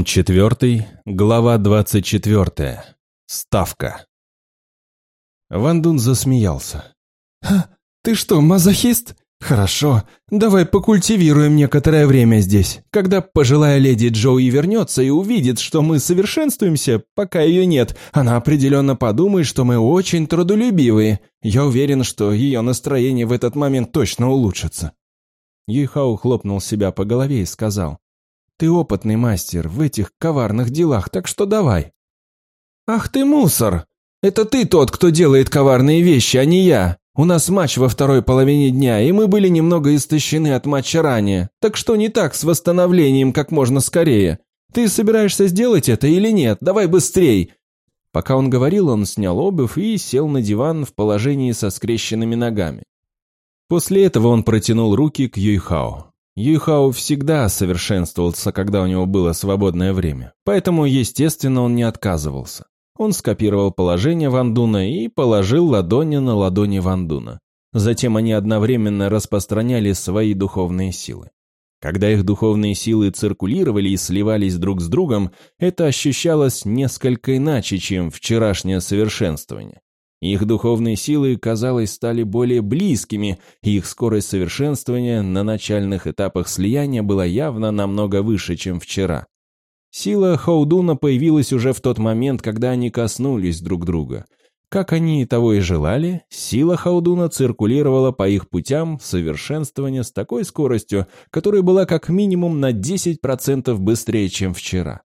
Том 4, глава 24. Ставка. Ван Дун засмеялся. «Ха, ты что, мазохист? Хорошо, давай покультивируем некоторое время здесь. Когда пожилая леди Джоуи вернется и увидит, что мы совершенствуемся, пока ее нет, она определенно подумает, что мы очень трудолюбивые. Я уверен, что ее настроение в этот момент точно улучшится». Юйхао хлопнул себя по голове и сказал. Ты опытный мастер в этих коварных делах, так что давай». «Ах ты мусор! Это ты тот, кто делает коварные вещи, а не я. У нас матч во второй половине дня, и мы были немного истощены от матча ранее. Так что не так с восстановлением как можно скорее? Ты собираешься сделать это или нет? Давай быстрей!» Пока он говорил, он снял обувь и сел на диван в положении со скрещенными ногами. После этого он протянул руки к Юйхао. Юйхао всегда совершенствовался, когда у него было свободное время, поэтому, естественно, он не отказывался. Он скопировал положение Вандуна и положил ладони на ладони Вандуна. Затем они одновременно распространяли свои духовные силы. Когда их духовные силы циркулировали и сливались друг с другом, это ощущалось несколько иначе, чем вчерашнее совершенствование. Их духовные силы, казалось, стали более близкими, и их скорость совершенствования на начальных этапах слияния была явно намного выше, чем вчера. Сила Хаудуна появилась уже в тот момент, когда они коснулись друг друга. Как они того и желали, сила Хаудуна циркулировала по их путям совершенствования с такой скоростью, которая была как минимум на 10% быстрее, чем вчера.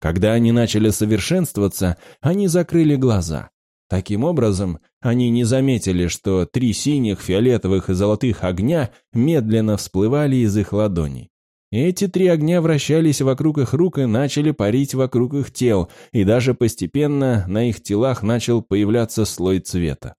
Когда они начали совершенствоваться, они закрыли глаза. Таким образом, они не заметили, что три синих, фиолетовых и золотых огня медленно всплывали из их ладоней. Эти три огня вращались вокруг их рук и начали парить вокруг их тел, и даже постепенно на их телах начал появляться слой цвета.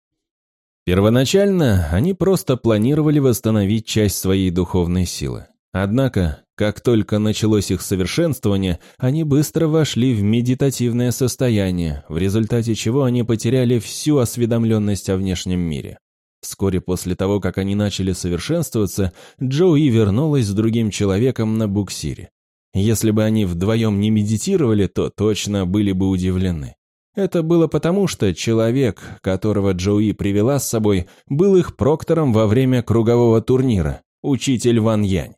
Первоначально они просто планировали восстановить часть своей духовной силы. Однако, как только началось их совершенствование, они быстро вошли в медитативное состояние, в результате чего они потеряли всю осведомленность о внешнем мире. Вскоре после того, как они начали совершенствоваться, Джоуи вернулась с другим человеком на буксире. Если бы они вдвоем не медитировали, то точно были бы удивлены. Это было потому, что человек, которого Джоуи привела с собой, был их проктором во время кругового турнира, учитель Ван Янь.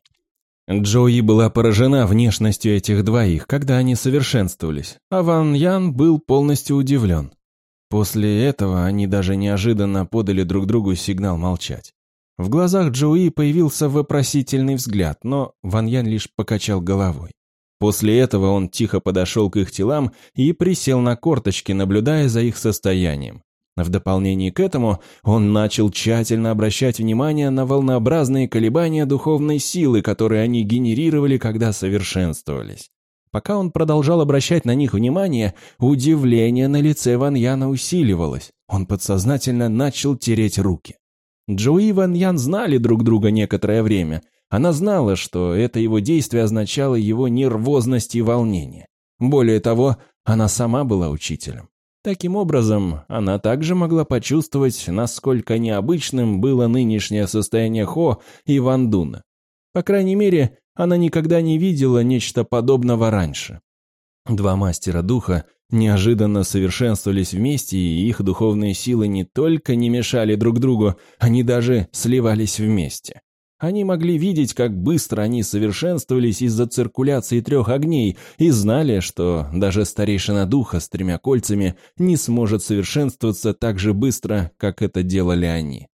Джои была поражена внешностью этих двоих, когда они совершенствовались, а Ван Ян был полностью удивлен. После этого они даже неожиданно подали друг другу сигнал молчать. В глазах Джои появился вопросительный взгляд, но Ван Ян лишь покачал головой. После этого он тихо подошел к их телам и присел на корточки, наблюдая за их состоянием. В дополнение к этому он начал тщательно обращать внимание на волнообразные колебания духовной силы, которые они генерировали, когда совершенствовались. Пока он продолжал обращать на них внимание, удивление на лице Ван Яна усиливалось. Он подсознательно начал тереть руки. Джои и Ван Ян знали друг друга некоторое время. Она знала, что это его действие означало его нервозность и волнение. Более того, она сама была учителем. Таким образом, она также могла почувствовать, насколько необычным было нынешнее состояние Хо и Вандуна. По крайней мере, она никогда не видела нечто подобного раньше. Два мастера духа неожиданно совершенствовались вместе, и их духовные силы не только не мешали друг другу, они даже сливались вместе. Они могли видеть, как быстро они совершенствовались из-за циркуляции трех огней и знали, что даже старейшина духа с тремя кольцами не сможет совершенствоваться так же быстро, как это делали они.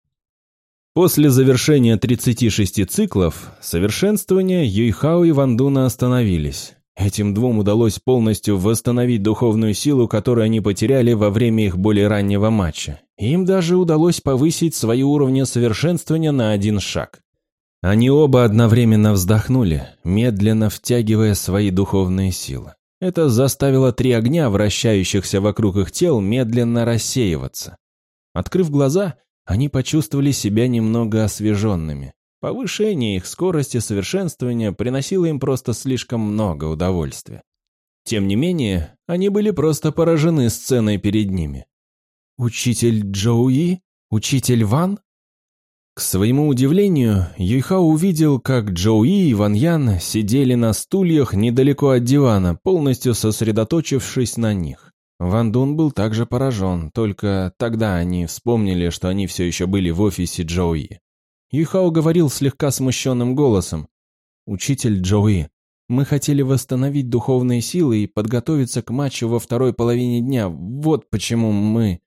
После завершения 36 циклов совершенствования Юйхао и Вандуна остановились. Этим двум удалось полностью восстановить духовную силу, которую они потеряли во время их более раннего матча. Им даже удалось повысить свои уровни совершенствования на один шаг. Они оба одновременно вздохнули, медленно втягивая свои духовные силы. Это заставило три огня, вращающихся вокруг их тел, медленно рассеиваться. Открыв глаза, они почувствовали себя немного освеженными. Повышение их скорости совершенствования приносило им просто слишком много удовольствия. Тем не менее, они были просто поражены сценой перед ними. «Учитель Джоуи? Учитель Ван?» К своему удивлению, Юйхао увидел, как Джоуи и Ван Ян сидели на стульях недалеко от дивана, полностью сосредоточившись на них. Ван Дун был также поражен, только тогда они вспомнили, что они все еще были в офисе Джоуи. Юйхао говорил слегка смущенным голосом. «Учитель Джоуи, мы хотели восстановить духовные силы и подготовиться к матчу во второй половине дня. Вот почему мы...»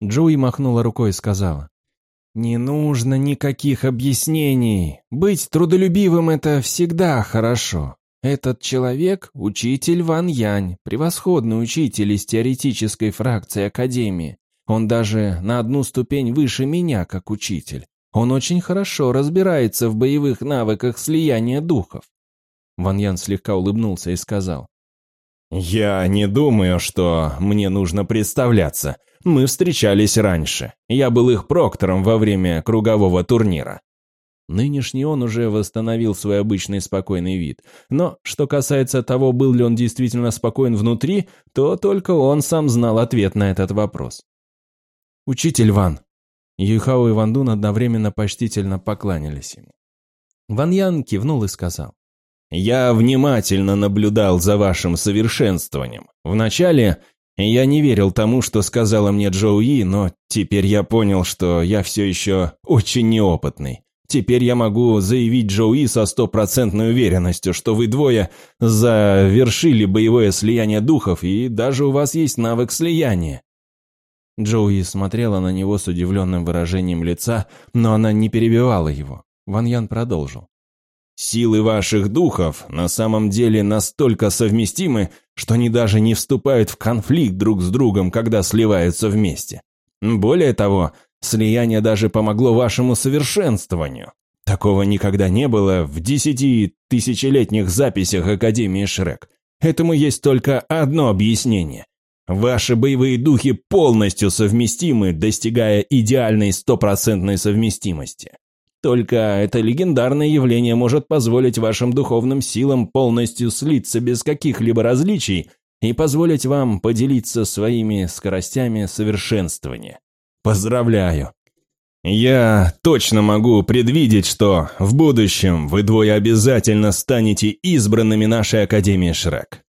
Джоуи махнула рукой и сказала. «Не нужно никаких объяснений. Быть трудолюбивым – это всегда хорошо. Этот человек – учитель Ван Янь, превосходный учитель из теоретической фракции Академии. Он даже на одну ступень выше меня, как учитель. Он очень хорошо разбирается в боевых навыках слияния духов». Ван Ян слегка улыбнулся и сказал. «Я не думаю, что мне нужно представляться. Мы встречались раньше. Я был их проктором во время кругового турнира. Нынешний он уже восстановил свой обычный спокойный вид. Но, что касается того, был ли он действительно спокоен внутри, то только он сам знал ответ на этот вопрос. «Учитель Ван». Юхао и Ван Дун одновременно почтительно покланялись ему. Ван Ян кивнул и сказал. «Я внимательно наблюдал за вашим совершенствованием. Вначале я не верил тому, что сказала мне Джоуи, но теперь я понял, что я все еще очень неопытный. Теперь я могу заявить Джоуи со стопроцентной уверенностью, что вы двое завершили боевое слияние духов, и даже у вас есть навык слияния. Джоуи смотрела на него с удивленным выражением лица, но она не перебивала его. Ван Ян продолжил. Силы ваших духов на самом деле настолько совместимы, что они даже не вступают в конфликт друг с другом, когда сливаются вместе. Более того, слияние даже помогло вашему совершенствованию. Такого никогда не было в десяти тысячелетних записях Академии Шрек. Этому есть только одно объяснение. Ваши боевые духи полностью совместимы, достигая идеальной стопроцентной совместимости. Только это легендарное явление может позволить вашим духовным силам полностью слиться без каких-либо различий и позволить вам поделиться своими скоростями совершенствования. Поздравляю! Я точно могу предвидеть, что в будущем вы двое обязательно станете избранными нашей Академии Шрек.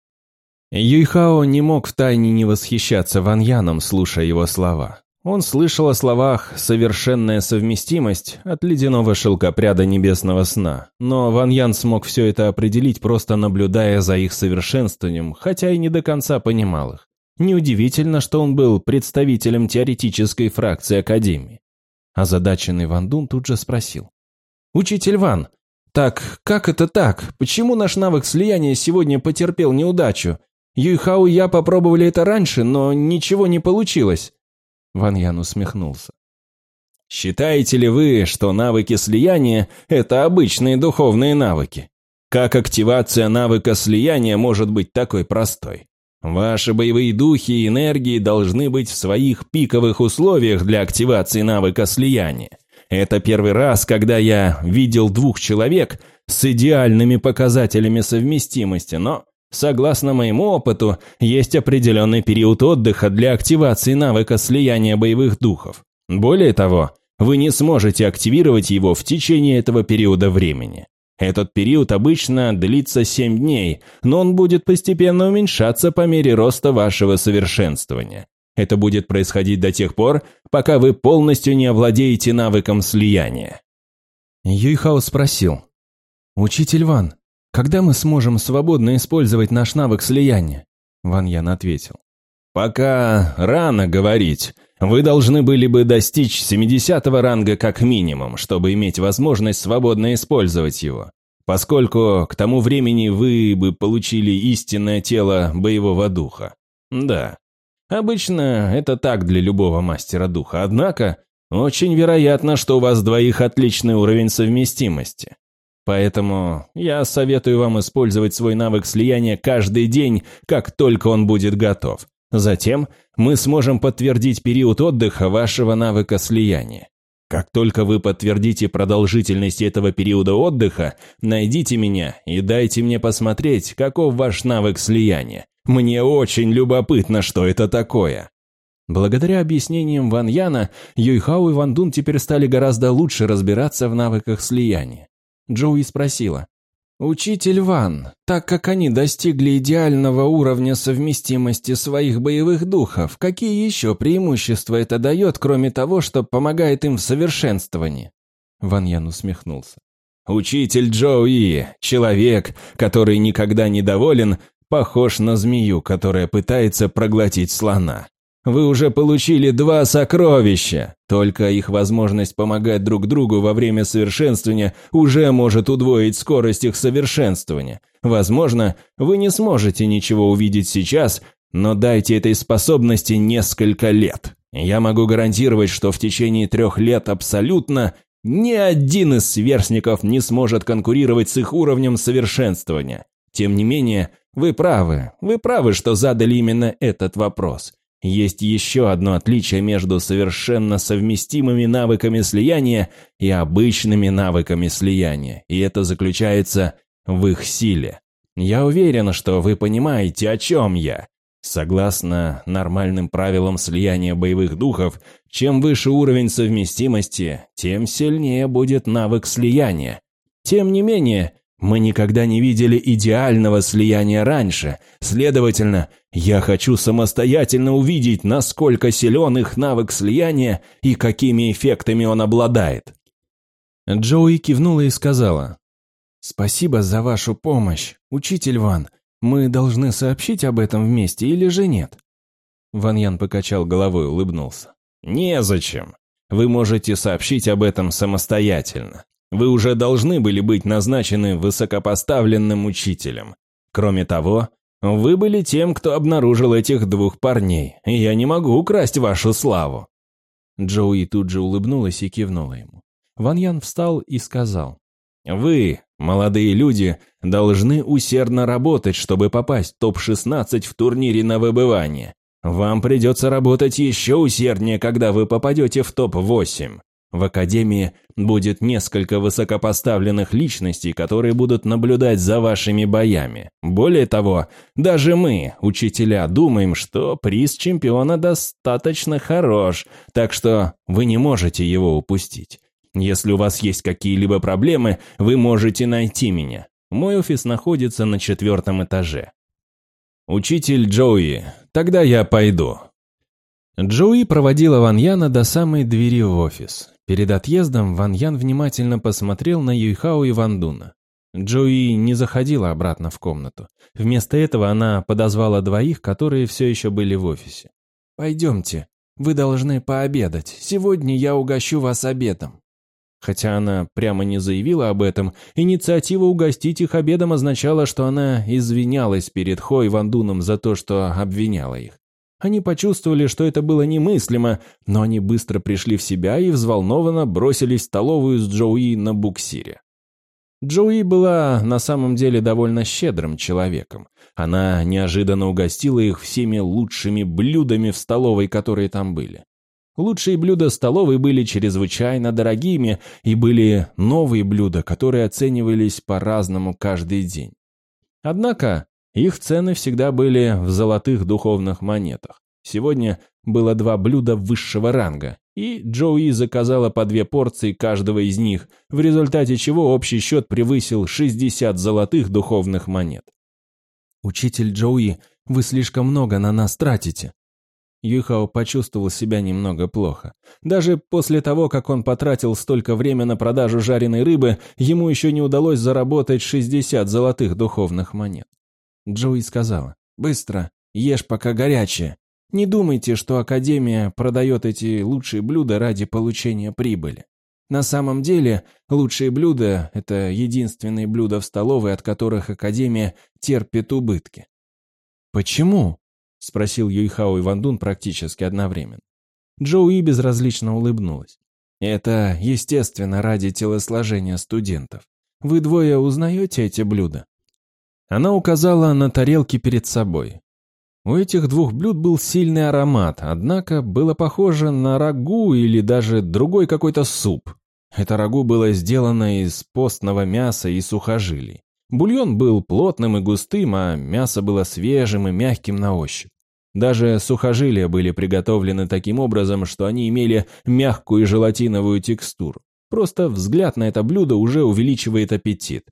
Юйхао не мог втайне не восхищаться Ван Яном, слушая его слова. Он слышал о словах «совершенная совместимость» от ледяного шелкопряда небесного сна, но Ван Ян смог все это определить, просто наблюдая за их совершенствованием, хотя и не до конца понимал их. Неудивительно, что он был представителем теоретической фракции Академии. Озадаченный Ван Дун тут же спросил. «Учитель Ван, так как это так? Почему наш навык слияния сегодня потерпел неудачу? Юйхау и я попробовали это раньше, но ничего не получилось. Ван Ян усмехнулся. «Считаете ли вы, что навыки слияния – это обычные духовные навыки? Как активация навыка слияния может быть такой простой? Ваши боевые духи и энергии должны быть в своих пиковых условиях для активации навыка слияния. Это первый раз, когда я видел двух человек с идеальными показателями совместимости, но Согласно моему опыту, есть определенный период отдыха для активации навыка слияния боевых духов. Более того, вы не сможете активировать его в течение этого периода времени. Этот период обычно длится 7 дней, но он будет постепенно уменьшаться по мере роста вашего совершенствования. Это будет происходить до тех пор, пока вы полностью не овладеете навыком слияния. Юйхао спросил. «Учитель Ван, когда мы сможем свободно использовать наш навык слияния?» Ван Ян ответил. «Пока рано говорить. Вы должны были бы достичь 70 ранга как минимум, чтобы иметь возможность свободно использовать его. Поскольку к тому времени вы бы получили истинное тело боевого духа. Да. Обычно это так для любого мастера духа, однако очень вероятно, что у вас двоих отличный уровень совместимости. Поэтому я советую вам использовать свой навык слияния каждый день, как только он будет готов. Затем мы сможем подтвердить период отдыха вашего навыка слияния. Как только вы подтвердите продолжительность этого периода отдыха, найдите меня и дайте мне посмотреть, каков ваш навык слияния. Мне очень любопытно, что это такое. Благодаря объяснениям Ван Яна, Юйхао и Ван Дун теперь стали гораздо лучше разбираться в навыках слияния. Джоуи спросила. «Учитель Ван, так как они достигли идеального уровня совместимости своих боевых духов, какие еще преимущества это дает, кроме того, что помогает им в совершенствовании?» Ван Ян усмехнулся. «Учитель Джоуи, человек, который никогда не доволен, похож на змею, которая пытается проглотить слона. Вы уже получили два сокровища. Только их возможность помогать друг другу во время совершенствования уже может удвоить скорость их совершенствования. Возможно, вы не сможете ничего увидеть сейчас, но дайте этой способности несколько лет. Я могу гарантировать, что в течение трех лет абсолютно ни один из сверстников не сможет конкурировать с их уровнем совершенствования. Тем не менее, вы правы, вы правы, что задали именно этот вопрос. Есть еще одно отличие между совершенно совместимыми навыками слияния и обычными навыками слияния, и это заключается в их силе. Я уверен, что вы понимаете, о чем я. Согласно нормальным правилам слияния боевых духов, чем выше уровень совместимости, тем сильнее будет навык слияния. Тем не менее, мы никогда не видели идеального слияния раньше. Следовательно, я хочу самостоятельно увидеть, насколько силен их навык слияния и какими эффектами он обладает. Джоуи кивнула и сказала, «Спасибо за вашу помощь, учитель Ван. Мы должны сообщить об этом вместе или же нет?» Ван Ян покачал головой и улыбнулся. «Незачем. Вы можете сообщить об этом самостоятельно. Вы уже должны были быть назначены высокопоставленным учителем. Кроме того, вы были тем, кто обнаружил этих двух парней, и я не могу украсть вашу славу». Джоуи тут же улыбнулась и кивнула ему. Ван Ян встал и сказал, «Вы, молодые люди, должны усердно работать, чтобы попасть в топ-16 в турнире на выбывание. Вам придется работать еще усерднее, когда вы попадете в топ-8. В Академии будет несколько высокопоставленных личностей, которые будут наблюдать за вашими боями. Более того, даже мы, учителя, думаем, что приз чемпиона достаточно хорош, так что вы не можете его упустить. Если у вас есть какие-либо проблемы, вы можете найти меня. Мой офис находится на четвертом этаже. Учитель Джоуи, тогда я пойду. Джоуи проводила Ван Яна до самой двери в офис. Перед отъездом Ван Ян внимательно посмотрел на Юйхао и Ван Дуна. Джоуи не заходила обратно в комнату. Вместо этого она подозвала двоих, которые все еще были в офисе. «Пойдемте, вы должны пообедать. Сегодня я угощу вас обедом». Хотя она прямо не заявила об этом, инициатива угостить их обедом означала, что она извинялась перед Хо и Ван Дуном за то, что обвиняла их. Они почувствовали, что это было немыслимо, но они быстро пришли в себя и взволнованно бросились в столовую с Джоуи на буксире. Джоуи была на самом деле довольно щедрым человеком. Она неожиданно угостила их всеми лучшими блюдами в столовой, которые там были. Лучшие блюда столовой были чрезвычайно дорогими, и были новые блюда, которые оценивались по-разному каждый день. Однако их цены всегда были в золотых духовных монетах. Сегодня было два блюда высшего ранга, и Джоуи заказала по две порции каждого из них, в результате чего общий счет превысил 60 золотых духовных монет. «Учитель Джоуи, вы слишком много на нас тратите». Юхао почувствовал себя немного плохо. Даже после того, как он потратил столько времени на продажу жареной рыбы, ему еще не удалось заработать 60 золотых духовных монет. Джоуи сказала. «Быстро, ешь пока горячее. Не думайте, что Академия продает эти лучшие блюда ради получения прибыли. На самом деле, лучшие блюда – это единственные блюда в столовой, от которых Академия терпит убытки». «Почему?» – спросил Юйхао и Вандун практически одновременно. Джоуи безразлично улыбнулась. «Это, естественно, ради телосложения студентов. Вы двое узнаете эти блюда?» Она указала на тарелки перед собой. У этих двух блюд был сильный аромат, однако было похоже на рагу или даже другой какой-то суп. Это рагу было сделано из постного мяса и сухожилий. Бульон был плотным и густым, а мясо было свежим и мягким на ощупь. Даже сухожилия были приготовлены таким образом, что они имели мягкую желатиновую текстуру. Просто взгляд на это блюдо уже увеличивает аппетит.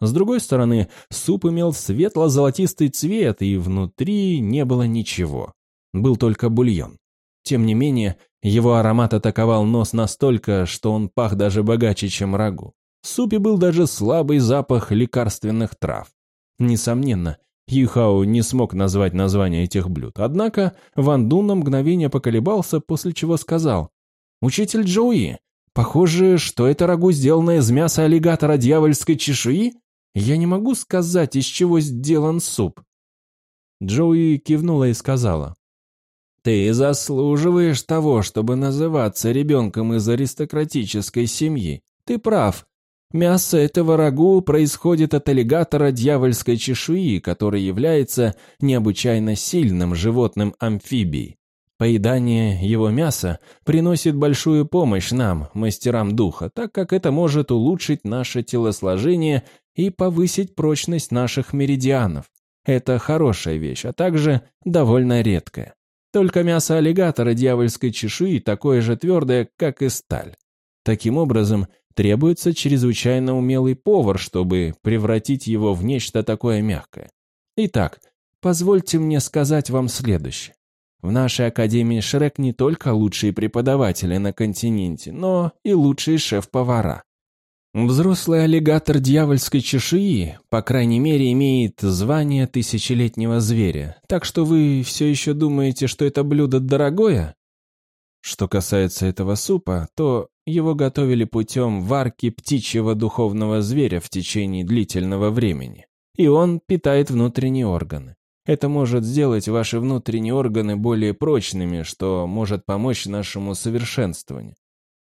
С другой стороны, суп имел светло-золотистый цвет, и внутри не было ничего. Был только бульон. Тем не менее, его аромат атаковал нос настолько, что он пах даже богаче, чем рагу. В супе был даже слабый запах лекарственных трав. Несомненно, Юхао не смог назвать название этих блюд. Однако Ван Дун на мгновение поколебался, после чего сказал, «Учитель Джоуи, похоже, что это рагу, сделанное из мяса аллигатора дьявольской чешуи? Я не могу сказать, из чего сделан суп». Джоуи кивнула и сказала, «Ты заслуживаешь того, чтобы называться ребенком из аристократической семьи. Ты прав. Мясо этого рагу происходит от аллигатора дьявольской чешуи, который является необычайно сильным животным амфибией. Поедание его мяса приносит большую помощь нам, мастерам духа, так как это может улучшить наше телосложение и повысить прочность наших меридианов. Это хорошая вещь, а также довольно редкая. Только мясо аллигатора дьявольской чешуи такое же твердое, как и сталь. Таким образом, требуется чрезвычайно умелый повар, чтобы превратить его в нечто такое мягкое. Итак, позвольте мне сказать вам следующее. В нашей Академии Шрек не только лучшие преподаватели на континенте, но и лучшие шеф-повара. Взрослый аллигатор дьявольской чешуи, по крайней мере, имеет звание тысячелетнего зверя, так что вы все еще думаете, что это блюдо дорогое? Что касается этого супа, то его готовили путем варки птичьего духовного зверя в течение длительного времени. И он питает внутренние органы. Это может сделать ваши внутренние органы более прочными, что может помочь нашему совершенствованию.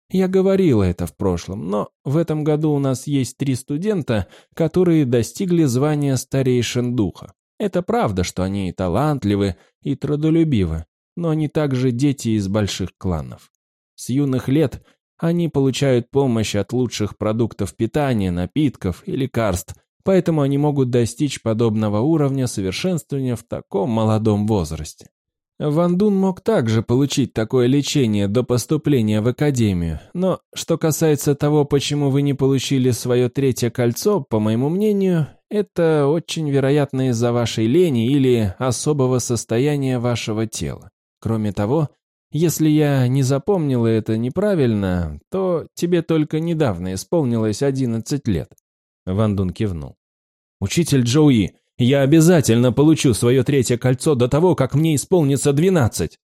Я говорила это в прошлом, но в этом году у нас есть три студента, которые достигли звания старейшин духа. Это правда, что они талантливы и трудолюбивы, но они также дети из больших кланов. С юных лет они получают помощь от лучших продуктов питания, напитков и лекарств, поэтому они могут достичь подобного уровня совершенствования в таком молодом возрасте. Ван Дун мог также получить такое лечение до поступления в академию, но что касается того, почему вы не получили свое третье кольцо, по моему мнению, это очень вероятно из-за вашей лени или особого состояния вашего тела. Кроме того, если я не запомнила это неправильно, то тебе только недавно исполнилось 11 лет. Ван Дун кивнул. Учитель Джоуи, я обязательно получу свое третье кольцо до того, как мне исполнится 12.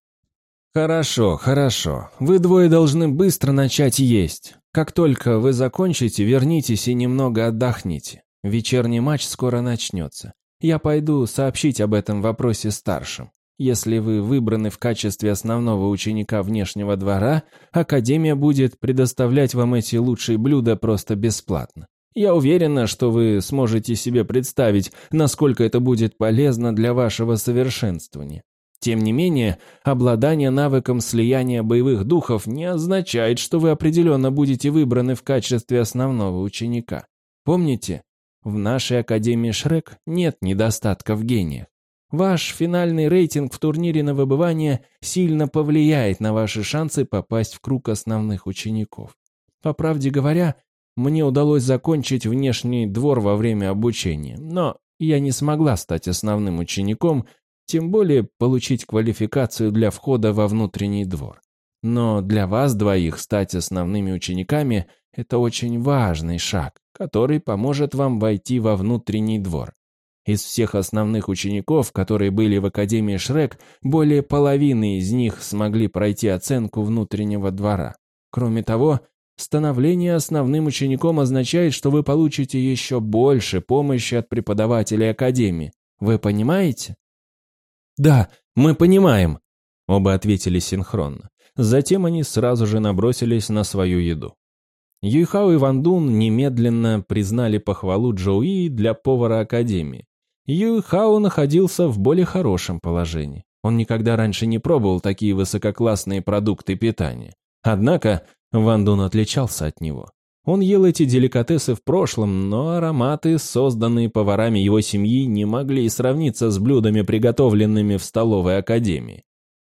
Хорошо, хорошо. Вы двое должны быстро начать есть. Как только вы закончите, вернитесь и немного отдохните. Вечерний матч скоро начнется. Я пойду сообщить об этом вопросе старшим. Если вы выбраны в качестве основного ученика внешнего двора, Академия будет предоставлять вам эти лучшие блюда просто бесплатно. Я уверена, что вы сможете себе представить, насколько это будет полезно для вашего совершенствования. Тем не менее, обладание навыком слияния боевых духов не означает, что вы определенно будете выбраны в качестве основного ученика. Помните, в нашей Академии Шрек нет недостатка в гениях. Ваш финальный рейтинг в турнире на выбывание сильно повлияет на ваши шансы попасть в круг основных учеников. По правде говоря, мне удалось закончить внешний двор во время обучения, но я не смогла стать основным учеником, тем более получить квалификацию для входа во внутренний двор. Но для вас двоих стать основными учениками – это очень важный шаг, который поможет вам войти во внутренний двор. Из всех основных учеников, которые были в Академии Шрек, более половины из них смогли пройти оценку внутреннего двора. Кроме того, становление основным учеником означает, что вы получите еще больше помощи от преподавателей Академии. Вы понимаете? «Да, мы понимаем», — оба ответили синхронно. Затем они сразу же набросились на свою еду. Юйхао и Ван Дун немедленно признали похвалу Джоуи для повара Академии. Юй Хао находился в более хорошем положении. Он никогда раньше не пробовал такие высококлассные продукты питания. Однако Ван Дун отличался от него. Он ел эти деликатесы в прошлом, но ароматы, созданные поварами его семьи, не могли сравниться с блюдами, приготовленными в столовой академии.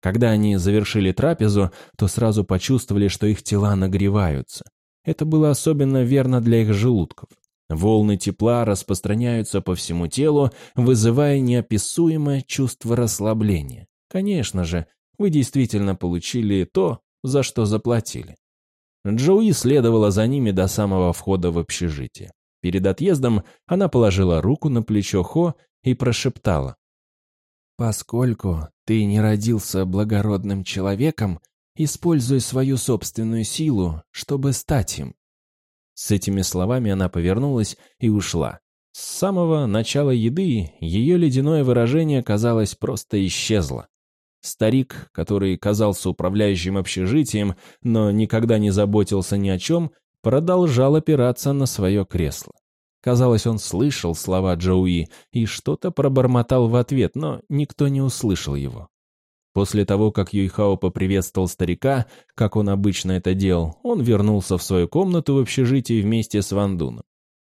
Когда они завершили трапезу, то сразу почувствовали, что их тела нагреваются. Это было особенно верно для их желудков. Волны тепла распространяются по всему телу, вызывая неописуемое чувство расслабления. Конечно же, вы действительно получили то, за что заплатили. Джоуи следовала за ними до самого входа в общежитие. Перед отъездом она положила руку на плечо Хо и прошептала. «Поскольку ты не родился благородным человеком, используй свою собственную силу, чтобы стать им». С этими словами она повернулась и ушла. С самого начала еды ее ледяное выражение, казалось, просто исчезло. Старик, который казался управляющим общежитием, но никогда не заботился ни о чем, продолжал опираться на свое кресло. Казалось, он слышал слова Джоуи и что-то пробормотал в ответ, но никто не услышал его. После того, как Юйхао поприветствовал старика, как он обычно это делал, он вернулся в свою комнату в общежитии вместе с Вандуном.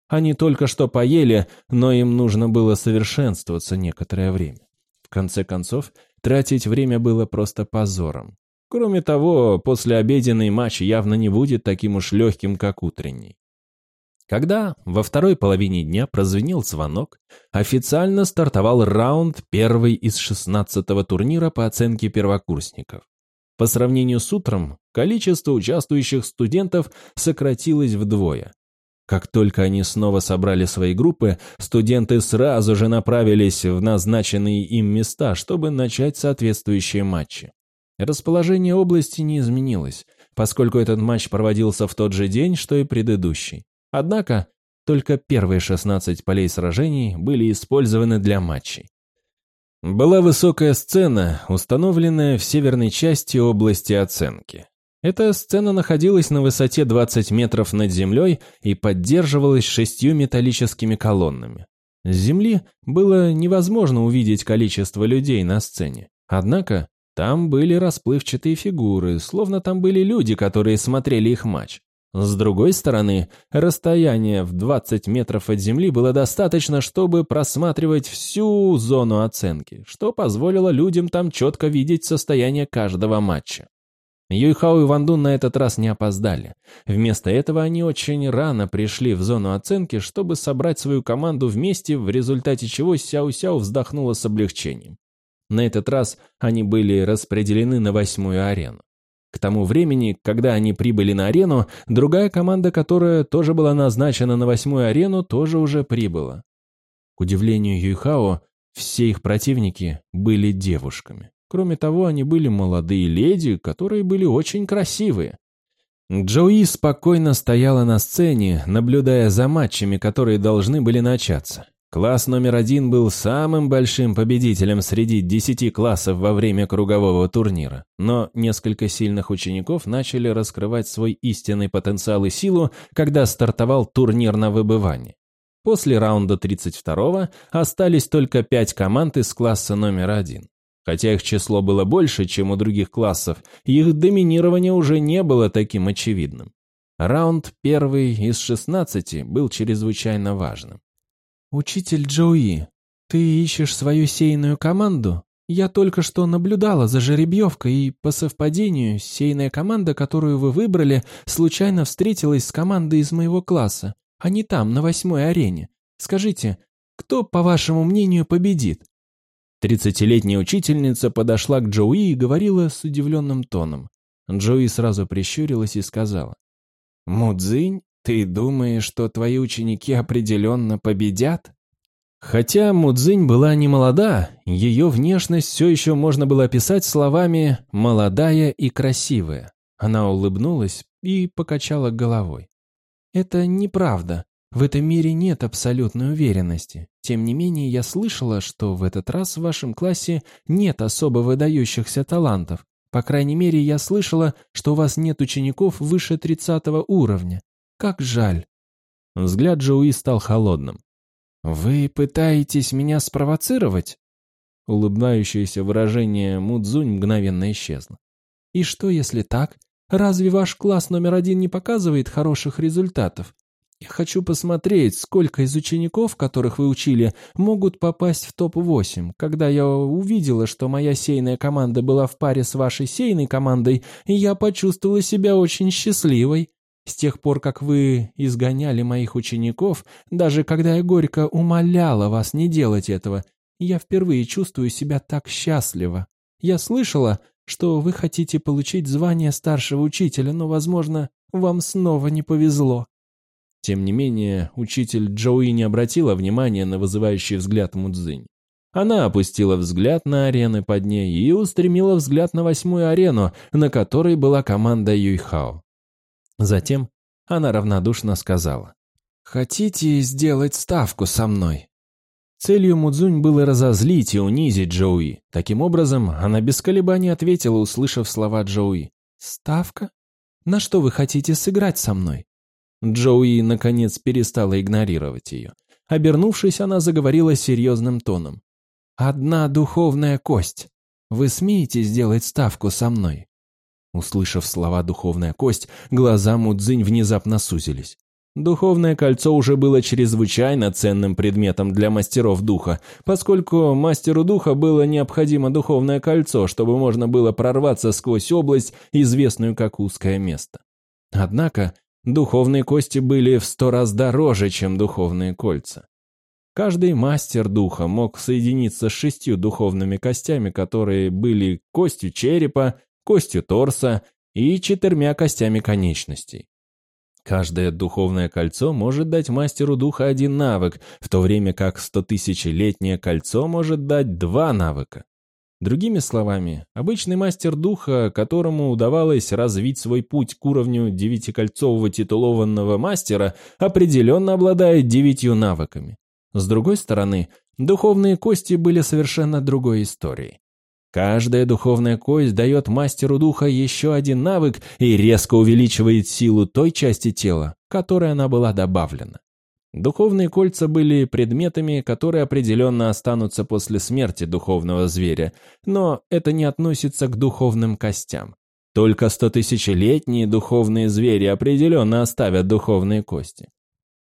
Они только что поели, но им нужно было совершенствоваться некоторое время. В конце концов, Тратить время было просто позором. Кроме того, послеобеденный матч явно не будет таким уж легким, как утренний. Когда во второй половине дня прозвенел звонок, официально стартовал раунд первый из 16-го турнира по оценке первокурсников. По сравнению с утром, количество участвующих студентов сократилось вдвое. Как только они снова собрали свои группы, студенты сразу же направились в назначенные им места, чтобы начать соответствующие матчи. Расположение области не изменилось, поскольку этот матч проводился в тот же день, что и предыдущий. Однако, только первые 16 полей сражений были использованы для матчей. Была высокая сцена, установленная в северной части области оценки. Эта сцена находилась на высоте 20 метров над землей и поддерживалась шестью металлическими колоннами. С земли было невозможно увидеть количество людей на сцене. Однако там были расплывчатые фигуры, словно там были люди, которые смотрели их матч. С другой стороны, расстояние в 20 метров от земли было достаточно, чтобы просматривать всю зону оценки, что позволило людям там четко видеть состояние каждого матча. Юйхао и Вандун на этот раз не опоздали. Вместо этого они очень рано пришли в зону оценки, чтобы собрать свою команду вместе, в результате чего Сяо-Сяо вздохнула с облегчением. На этот раз они были распределены на восьмую арену. К тому времени, когда они прибыли на арену, другая команда, которая тоже была назначена на восьмую арену, тоже уже прибыла. К удивлению Юйхао, все их противники были девушками. Кроме того, они были молодые леди, которые были очень красивые. Джои спокойно стояла на сцене, наблюдая за матчами, которые должны были начаться. Класс номер один был самым большим победителем среди десяти классов во время кругового турнира, но несколько сильных учеников начали раскрывать свой истинный потенциал и силу, когда стартовал турнир на выбывание. После раунда 32-го остались только пять команд из класса номер один. Хотя их число было больше, чем у других классов, их доминирование уже не было таким очевидным. Раунд первый из 16 был чрезвычайно важным. «Учитель Джоуи, ты ищешь свою сейную команду? Я только что наблюдала за жеребьевкой, и по совпадению сейная команда, которую вы выбрали, случайно встретилась с командой из моего класса. Они там, на восьмой арене. Скажите, кто, по вашему мнению, победит?» Тридцатилетняя учительница подошла к Джоуи и говорила с удивленным тоном. Джоуи сразу прищурилась и сказала. «Мудзинь, ты думаешь, что твои ученики определенно победят?» Хотя Мудзинь была не молода, ее внешность все еще можно было описать словами «молодая и красивая». Она улыбнулась и покачала головой. «Это неправда. В этом мире нет абсолютной уверенности. Тем не менее, я слышала, что в этот раз в вашем классе нет особо выдающихся талантов. По крайней мере, я слышала, что у вас нет учеников выше 30 уровня. Как жаль. Взгляд Джоуи стал холодным. «Вы пытаетесь меня спровоцировать?» Улыбающееся выражение Мудзунь мгновенно исчезло. «И что, если так? Разве ваш класс номер один не показывает хороших результатов? Хочу посмотреть, сколько из учеников, которых вы учили, могут попасть в топ-8. Когда я увидела, что моя сейная команда была в паре с вашей сейной командой, я почувствовала себя очень счастливой. С тех пор, как вы изгоняли моих учеников, даже когда я горько умоляла вас не делать этого, я впервые чувствую себя так счастливо. Я слышала, что вы хотите получить звание старшего учителя, но, возможно, вам снова не повезло. Тем не менее, учитель Джоуи не обратила внимания на вызывающий взгляд Мудзинь. Она опустила взгляд на арены под ней и устремила взгляд на восьмую арену, на которой была команда Юйхао. Затем она равнодушно сказала, «Хотите сделать ставку со мной?» Целью Мудзунь было разозлить и унизить Джоуи. Таким образом, она без колебаний ответила, услышав слова Джоуи. «Ставка? На что вы хотите сыграть со мной?» Джоуи, наконец, перестала игнорировать ее. Обернувшись, она заговорила серьезным тоном. «Одна духовная кость. Вы смеете сделать ставку со мной?» Услышав слова «духовная кость», глаза Мудзинь внезапно сузились. Духовное кольцо уже было чрезвычайно ценным предметом для мастеров духа, поскольку мастеру духа было необходимо духовное кольцо, чтобы можно было прорваться сквозь область, известную как узкое место. Однако Духовные кости были в сто раз дороже, чем духовные кольца. Каждый мастер духа мог соединиться с шестью духовными костями, которые были костью черепа, костью торса и четырьмя костями конечностей. Каждое духовное кольцо может дать мастеру духа один навык, в то время как стотысячелетнее кольцо может дать два навыка. Другими словами, обычный мастер духа, которому удавалось развить свой путь к уровню девятикольцового титулованного мастера, определенно обладает девятью навыками. С другой стороны, духовные кости были совершенно другой историей. Каждая духовная кость дает мастеру духа еще один навык и резко увеличивает силу той части тела, которой она была добавлена. Духовные кольца были предметами, которые определенно останутся после смерти духовного зверя, но это не относится к духовным костям. Только стотысячелетние духовные звери определенно оставят духовные кости.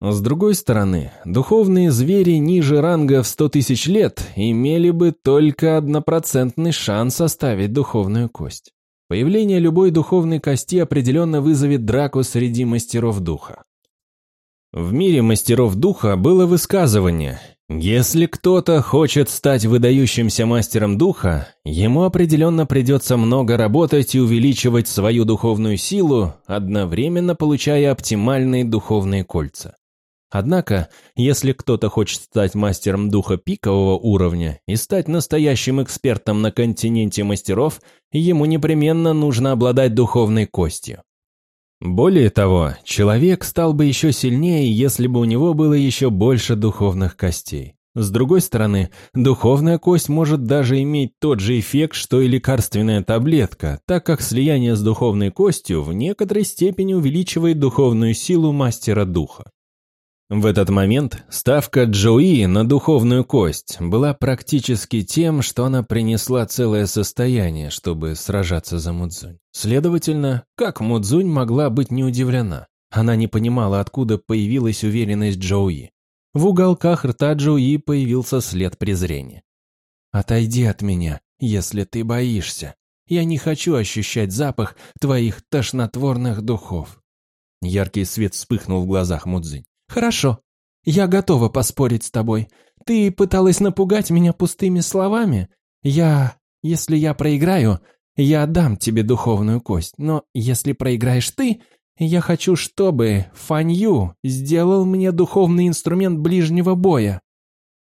С другой стороны, духовные звери ниже ранга в сто тысяч лет имели бы только однопроцентный шанс оставить духовную кость. Появление любой духовной кости определенно вызовет драку среди мастеров духа. В мире мастеров духа было высказывание «Если кто-то хочет стать выдающимся мастером духа, ему определенно придется много работать и увеличивать свою духовную силу, одновременно получая оптимальные духовные кольца». Однако, если кто-то хочет стать мастером духа пикового уровня и стать настоящим экспертом на континенте мастеров, ему непременно нужно обладать духовной костью. Более того, человек стал бы еще сильнее, если бы у него было еще больше духовных костей. С другой стороны, духовная кость может даже иметь тот же эффект, что и лекарственная таблетка, так как слияние с духовной костью в некоторой степени увеличивает духовную силу мастера духа. В этот момент ставка Джои на духовную кость была практически тем, что она принесла целое состояние, чтобы сражаться за Мудзунь. Следовательно, как Мудзунь могла быть не удивлена? Она не понимала, откуда появилась уверенность Джоуи. В уголках рта Джоуи появился след презрения. «Отойди от меня, если ты боишься. Я не хочу ощущать запах твоих тошнотворных духов». Яркий свет вспыхнул в глазах Мудзунь. «Хорошо, я готова поспорить с тобой. Ты пыталась напугать меня пустыми словами. Я... Если я проиграю, я отдам тебе духовную кость. Но если проиграешь ты, я хочу, чтобы Фанью сделал мне духовный инструмент ближнего боя».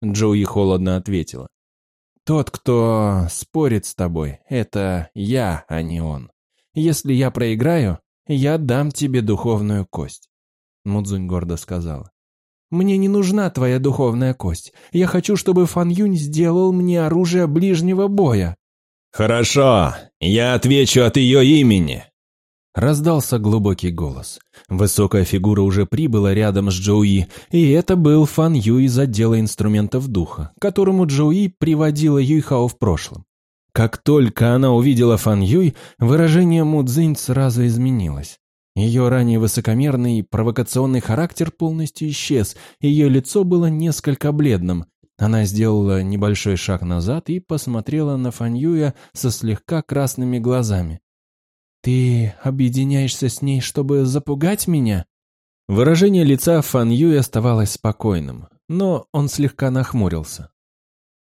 Джоуи холодно ответила. «Тот, кто спорит с тобой, это я, а не он. Если я проиграю, я дам тебе духовную кость. Мудзунь гордо сказала. «Мне не нужна твоя духовная кость. Я хочу, чтобы Фан Юнь сделал мне оружие ближнего боя». «Хорошо, я отвечу от ее имени», Раздался глубокий голос. Высокая фигура уже прибыла рядом с Джоуи, и это был Фан Ю из отдела инструментов духа, которому Джоуи приводила Юйхао в прошлом. Как только она увидела Фан Юй, выражение Мудзинь сразу изменилось. Ее ранее высокомерный и провокационный характер полностью исчез, ее лицо было несколько бледным. Она сделала небольшой шаг назад и посмотрела на Фаньюя со слегка красными глазами. «Ты объединяешься с ней, чтобы запугать меня?» Выражение лица Фаньюя оставалось спокойным, но он слегка нахмурился.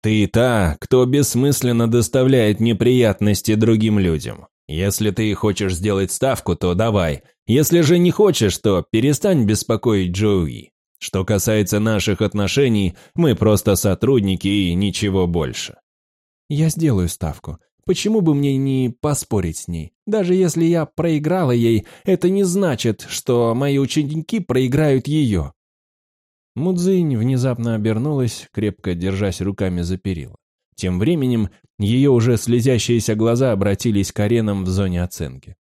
«Ты та, кто бессмысленно доставляет неприятности другим людям. Если ты хочешь сделать ставку, то давай. Если же не хочешь, то перестань беспокоить Джоуи. Что касается наших отношений, мы просто сотрудники и ничего больше. Я сделаю ставку. Почему бы мне не поспорить с ней? Даже если я проиграла ей, это не значит, что мои ученики проиграют ее. Мудзинь внезапно обернулась, крепко держась руками за перила. Тем временем ее уже слезящиеся глаза обратились к аренам в зоне оценки.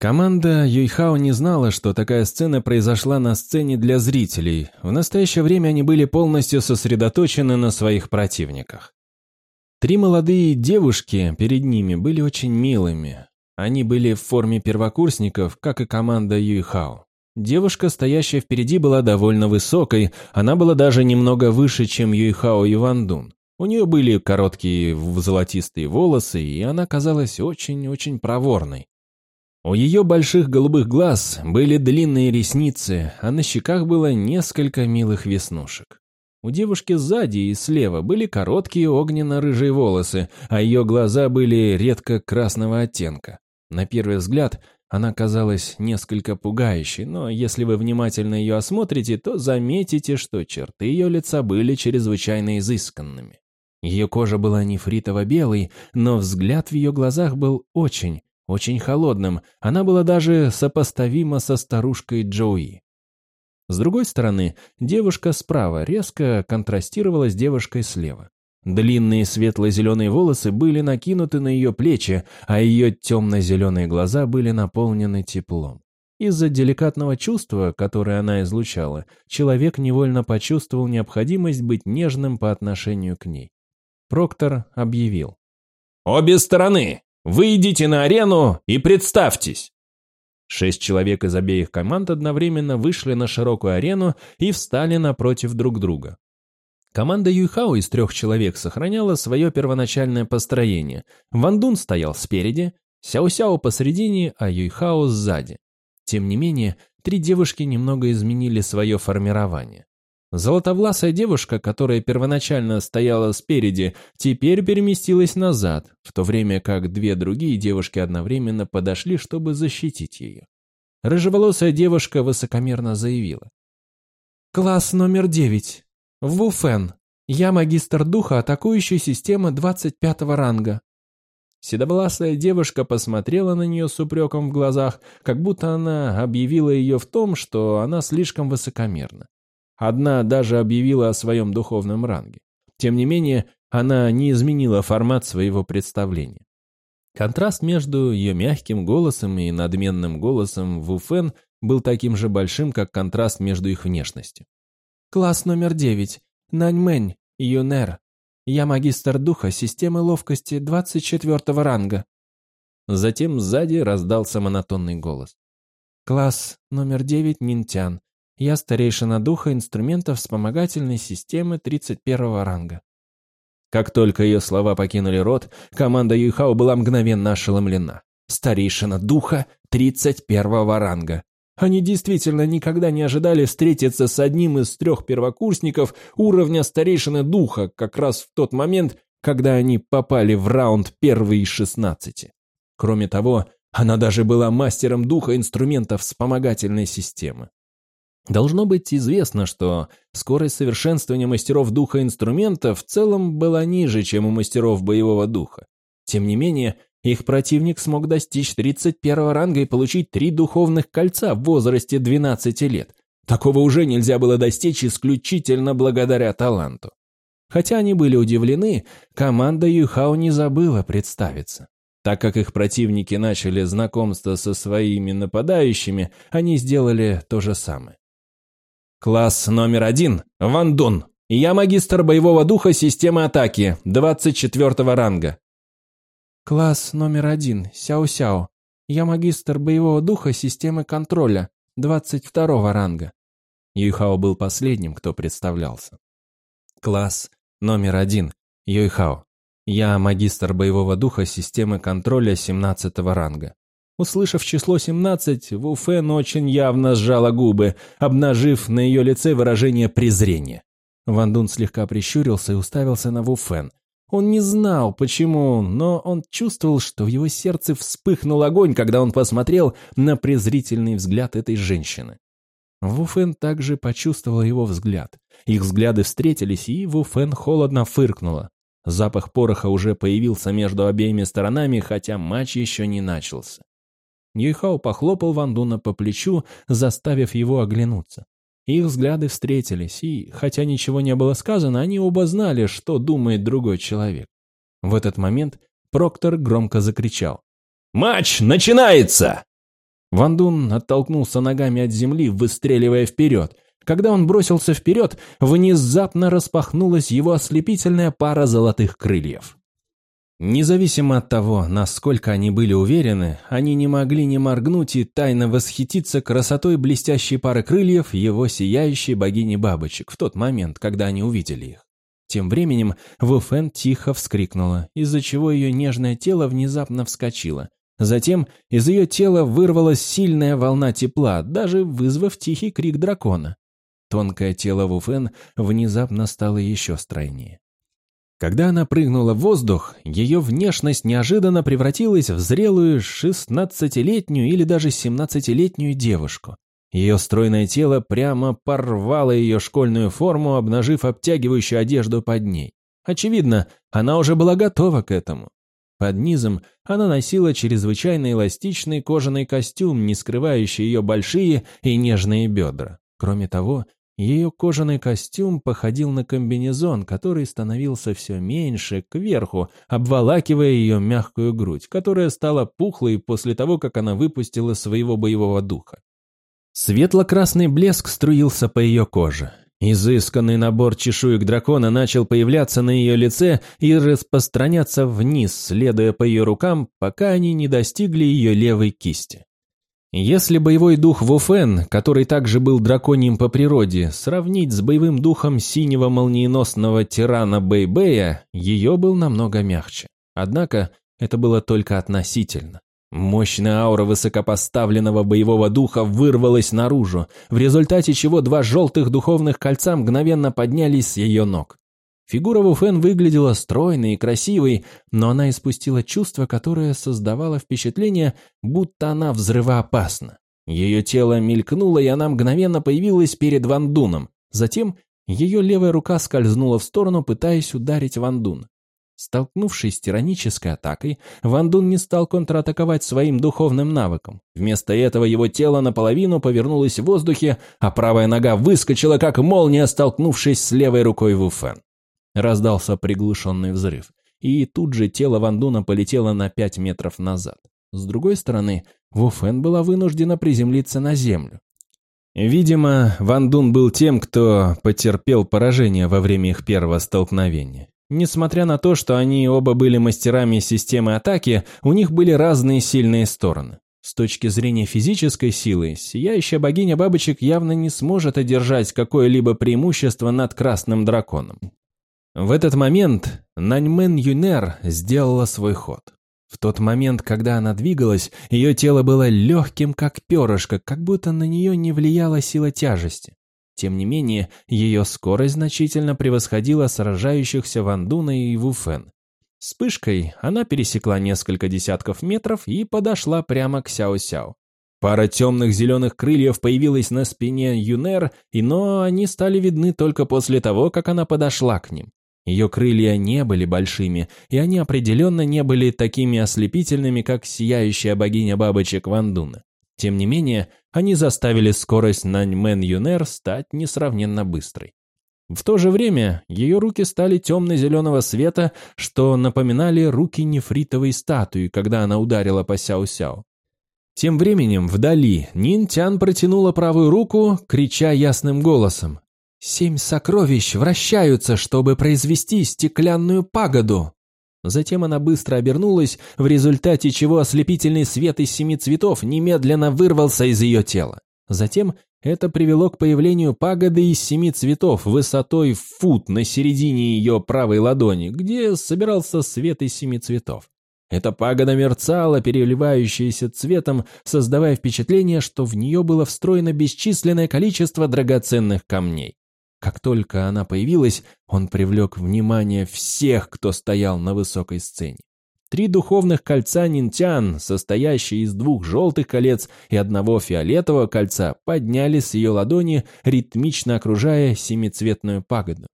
Команда Юйхао не знала, что такая сцена произошла на сцене для зрителей. В настоящее время они были полностью сосредоточены на своих противниках. Три молодые девушки перед ними были очень милыми. Они были в форме первокурсников, как и команда Юйхао. Девушка, стоящая впереди, была довольно высокой, она была даже немного выше, чем Юйхао и Вандун. У нее были короткие золотистые волосы, и она казалась очень-очень проворной. У ее больших голубых глаз были длинные ресницы, а на щеках было несколько милых веснушек. У девушки сзади и слева были короткие огненно-рыжие волосы, а ее глаза были редко красного оттенка. На первый взгляд она казалась несколько пугающей, но если вы внимательно ее осмотрите, то заметите, что черты ее лица были чрезвычайно изысканными. Ее кожа была нефритово-белой, но взгляд в ее глазах был очень, очень холодным. Она была даже сопоставима со старушкой Джоуи. С другой стороны, девушка справа резко контрастировала с девушкой слева. Длинные светло-зеленые волосы были накинуты на ее плечи, а ее темно-зеленые глаза были наполнены теплом. Из-за деликатного чувства, которое она излучала, человек невольно почувствовал необходимость быть нежным по отношению к ней. Проктор объявил. «Обе стороны! Выйдите на арену и представьтесь!» Шесть человек из обеих команд одновременно вышли на широкую арену и встали напротив друг друга. Команда Юйхао из трех человек сохраняла свое первоначальное построение. Вандун стоял спереди, Сяо-Сяо посредине, а Юйхао сзади. Тем не менее, три девушки немного изменили свое формирование. Золотовласая девушка, которая первоначально стояла спереди, теперь переместилась назад, в то время как две другие девушки одновременно подошли, чтобы защитить ее. Рыжеволосая девушка высокомерно заявила. «Класс номер девять. Вуфен. Я магистр духа атакующей системы 25 ранга». Седовласая девушка посмотрела на нее с упреком в глазах, как будто она объявила ее в том, что она слишком высокомерна. Одна даже объявила о своем духовном ранге. Тем не менее, она не изменила формат своего представления. Контраст между ее мягким голосом и надменным голосом Ву Фэн был таким же большим, как контраст между их внешностью. «Класс номер девять. Наньмэнь, Юнер. Я магистр духа системы ловкости 24 ранга». Затем сзади раздался монотонный голос. «Класс номер девять Нинтян. Я старейшина духа инструментов вспомогательной системы 31 ранга. Как только ее слова покинули рот, команда Юйхао была мгновенно ошеломлена. Старейшина духа 31 ранга. Они действительно никогда не ожидали встретиться с одним из трех первокурсников уровня старейшины духа как раз в тот момент, когда они попали в раунд первый из шестнадцати. Кроме того, она даже была мастером духа инструментов вспомогательной системы. Должно быть известно, что скорость совершенствования мастеров духа инструмента в целом была ниже, чем у мастеров боевого духа. Тем не менее, их противник смог достичь 31 ранга и получить три духовных кольца в возрасте 12 лет. Такого уже нельзя было достичь исключительно благодаря таланту. Хотя они были удивлены, команда Юхао не забыла представиться. Так как их противники начали знакомство со своими нападающими, они сделали то же самое. Класс номер один. Ван Дун. Я магистр боевого духа системы атаки, 24 ранга. «Класс номер один, Сяо-Сяо. Я магистр боевого духа системы контроля, 22 ранга». Юйхао был последним, кто представлялся. «Класс номер один, Юйхао. Я магистр боевого духа системы контроля 17 ранга. Услышав число 17, Ву Фэн очень явно сжала губы, обнажив на ее лице выражение презрения. Ван Дун слегка прищурился и уставился на Ву Фэн. Он не знал, почему, но он чувствовал, что в его сердце вспыхнул огонь, когда он посмотрел на презрительный взгляд этой женщины. Ву Фэн также почувствовал его взгляд. Их взгляды встретились, и Ву Фэн холодно фыркнула. Запах пороха уже появился между обеими сторонами, хотя матч еще не начался. Юйхао похлопал Ван Дуна по плечу, заставив его оглянуться. Их взгляды встретились, и, хотя ничего не было сказано, они оба знали, что думает другой человек. В этот момент Проктор громко закричал. «Матч начинается!» Ван Дун оттолкнулся ногами от земли, выстреливая вперед. Когда он бросился вперед, внезапно распахнулась его ослепительная пара золотых крыльев. Независимо от того, насколько они были уверены, они не могли не моргнуть и тайно восхититься красотой блестящей пары крыльев его сияющей богини бабочек в тот момент, когда они увидели их. Тем временем Вуфен тихо вскрикнула, из-за чего ее нежное тело внезапно вскочило. Затем из ее тела вырвалась сильная волна тепла, даже вызвав тихий крик дракона. Тонкое тело Вуфен внезапно стало еще стройнее. Когда она прыгнула в воздух, ее внешность неожиданно превратилась в зрелую шестнадцатилетнюю или даже семнадцатилетнюю девушку. Ее стройное тело прямо порвало ее школьную форму, обнажив обтягивающую одежду под ней. Очевидно, она уже была готова к этому. Под низом она носила чрезвычайно эластичный кожаный костюм, не скрывающий ее большие и нежные бедра. Кроме того, ее кожаный костюм походил на комбинезон, который становился все меньше, кверху, обволакивая ее мягкую грудь, которая стала пухлой после того, как она выпустила своего боевого духа. Светло-красный блеск струился по ее коже. Изысканный набор чешуек дракона начал появляться на ее лице и распространяться вниз, следуя по ее рукам, пока они не достигли ее левой кисти. Если боевой дух Вуфен, который также был драконьим по природе, сравнить с боевым духом синего молниеносного тирана Бэйбэя, ее был намного мягче. Однако это было только относительно. Мощная аура высокопоставленного боевого духа вырвалась наружу, в результате чего два желтых духовных кольца мгновенно поднялись с ее ног. Фигура Вуфен выглядела стройной и красивой, но она испустила чувство, которое создавало впечатление, будто она взрывоопасна. Ее тело мелькнуло, и она мгновенно появилась перед Вандуном. Затем ее левая рука скользнула в сторону, пытаясь ударить Вандун. Столкнувшись с тиранической атакой, Вандун не стал контратаковать своим духовным навыком. Вместо этого его тело наполовину повернулось в воздухе, а правая нога выскочила, как молния, столкнувшись с левой рукой Вуфен. Раздался приглушенный взрыв, и тут же тело Вандуна полетело на пять метров назад. С другой стороны, Вуфен была вынуждена приземлиться на землю. Видимо, Ван Дун был тем, кто потерпел поражение во время их первого столкновения. Несмотря на то, что они оба были мастерами системы атаки, у них были разные сильные стороны. С точки зрения физической силы, сияющая богиня бабочек явно не сможет одержать какое-либо преимущество над красным драконом. В этот момент Наньмен Юнер сделала свой ход. В тот момент, когда она двигалась, ее тело было легким, как перышко, как будто на нее не влияла сила тяжести. Тем не менее, ее скорость значительно превосходила сражающихся Вандуна и Вуфен. Вспышкой она пересекла несколько десятков метров и подошла прямо к Сяо-Сяо. Пара темных зеленых крыльев появилась на спине Юнер, и но они стали видны только после того, как она подошла к ним. Ее крылья не были большими, и они определенно не были такими ослепительными, как сияющая богиня бабочек Вандуна. Тем не менее, они заставили скорость Наньмен Юнер стать несравненно быстрой. В то же время ее руки стали темно-зеленого света, что напоминали руки нефритовой статуи, когда она ударила по Сяо-Сяо. Тем временем вдали Нин Тян протянула правую руку, крича ясным голосом Семь сокровищ вращаются, чтобы произвести стеклянную пагоду. Затем она быстро обернулась, в результате чего ослепительный свет из семи цветов немедленно вырвался из ее тела. Затем это привело к появлению пагоды из семи цветов высотой в фут на середине ее правой ладони, где собирался свет из семи цветов. Эта пагода мерцала, переливающаяся цветом, создавая впечатление, что в нее было встроено бесчисленное количество драгоценных камней. Как только она появилась, он привлек внимание всех, кто стоял на высокой сцене. Три духовных кольца нинтян, состоящие из двух желтых колец и одного фиолетового кольца, подняли с ее ладони, ритмично окружая семицветную пагоду.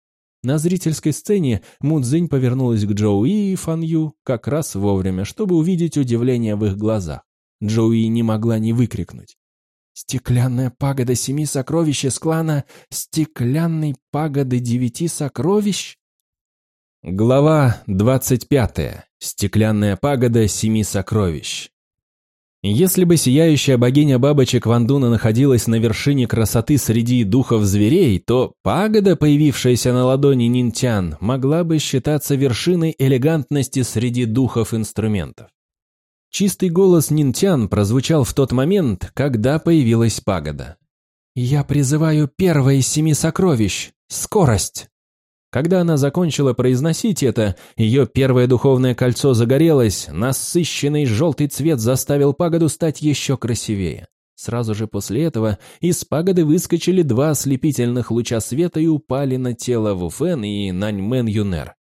На зрительской сцене Мудзинь повернулась к Джоуи и Фанью как раз вовремя, чтобы увидеть удивление в их глазах. Джоуи не могла не выкрикнуть. «Стеклянная пагода семи сокровищ из клана Стеклянной пагоды девяти сокровищ?» Глава двадцать пятая. Стеклянная пагода семи сокровищ. Если бы сияющая богиня бабочек Вандуна находилась на вершине красоты среди духов зверей, то пагода, появившаяся на ладони Нинтян, могла бы считаться вершиной элегантности среди духов инструментов. Чистый голос Нинтян прозвучал в тот момент, когда появилась пагода. «Я призываю первое из семи сокровищ — скорость!» Когда она закончила произносить это, ее первое духовное кольцо загорелось, насыщенный желтый цвет заставил пагоду стать еще красивее. Сразу же после этого из пагоды выскочили два ослепительных луча света и упали на тело Вуфен и Наньмен Юнер.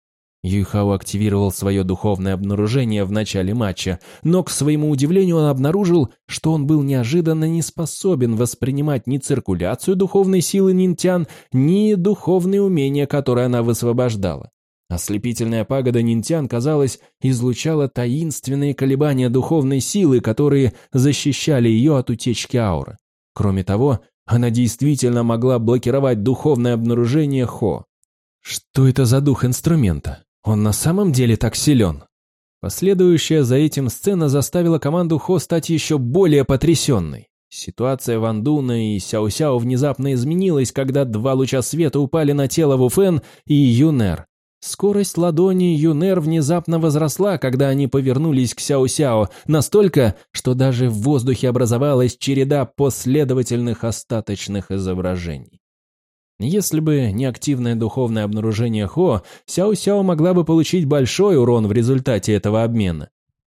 Юйхао активировал свое духовное обнаружение в начале матча, но, к своему удивлению, он обнаружил, что он был неожиданно не способен воспринимать ни циркуляцию духовной силы Нинтян, ни духовные умения, которые она высвобождала. Ослепительная пагода Нинтян, казалось, излучала таинственные колебания духовной силы, которые защищали ее от утечки ауры. Кроме того, она действительно могла блокировать духовное обнаружение Хо. Что это за дух инструмента? Он на самом деле так силен? Последующая за этим сцена заставила команду Хо стать еще более потрясенной. Ситуация Ван Дуна и Сяо-Сяо внезапно изменилась, когда два луча света упали на тело Вуфен и Юнер. Скорость ладони Юнер внезапно возросла, когда они повернулись к Сяо-Сяо, настолько, что даже в воздухе образовалась череда последовательных остаточных изображений. Если бы не активное духовное обнаружение Хо, Сяо-Сяо могла бы получить большой урон в результате этого обмена.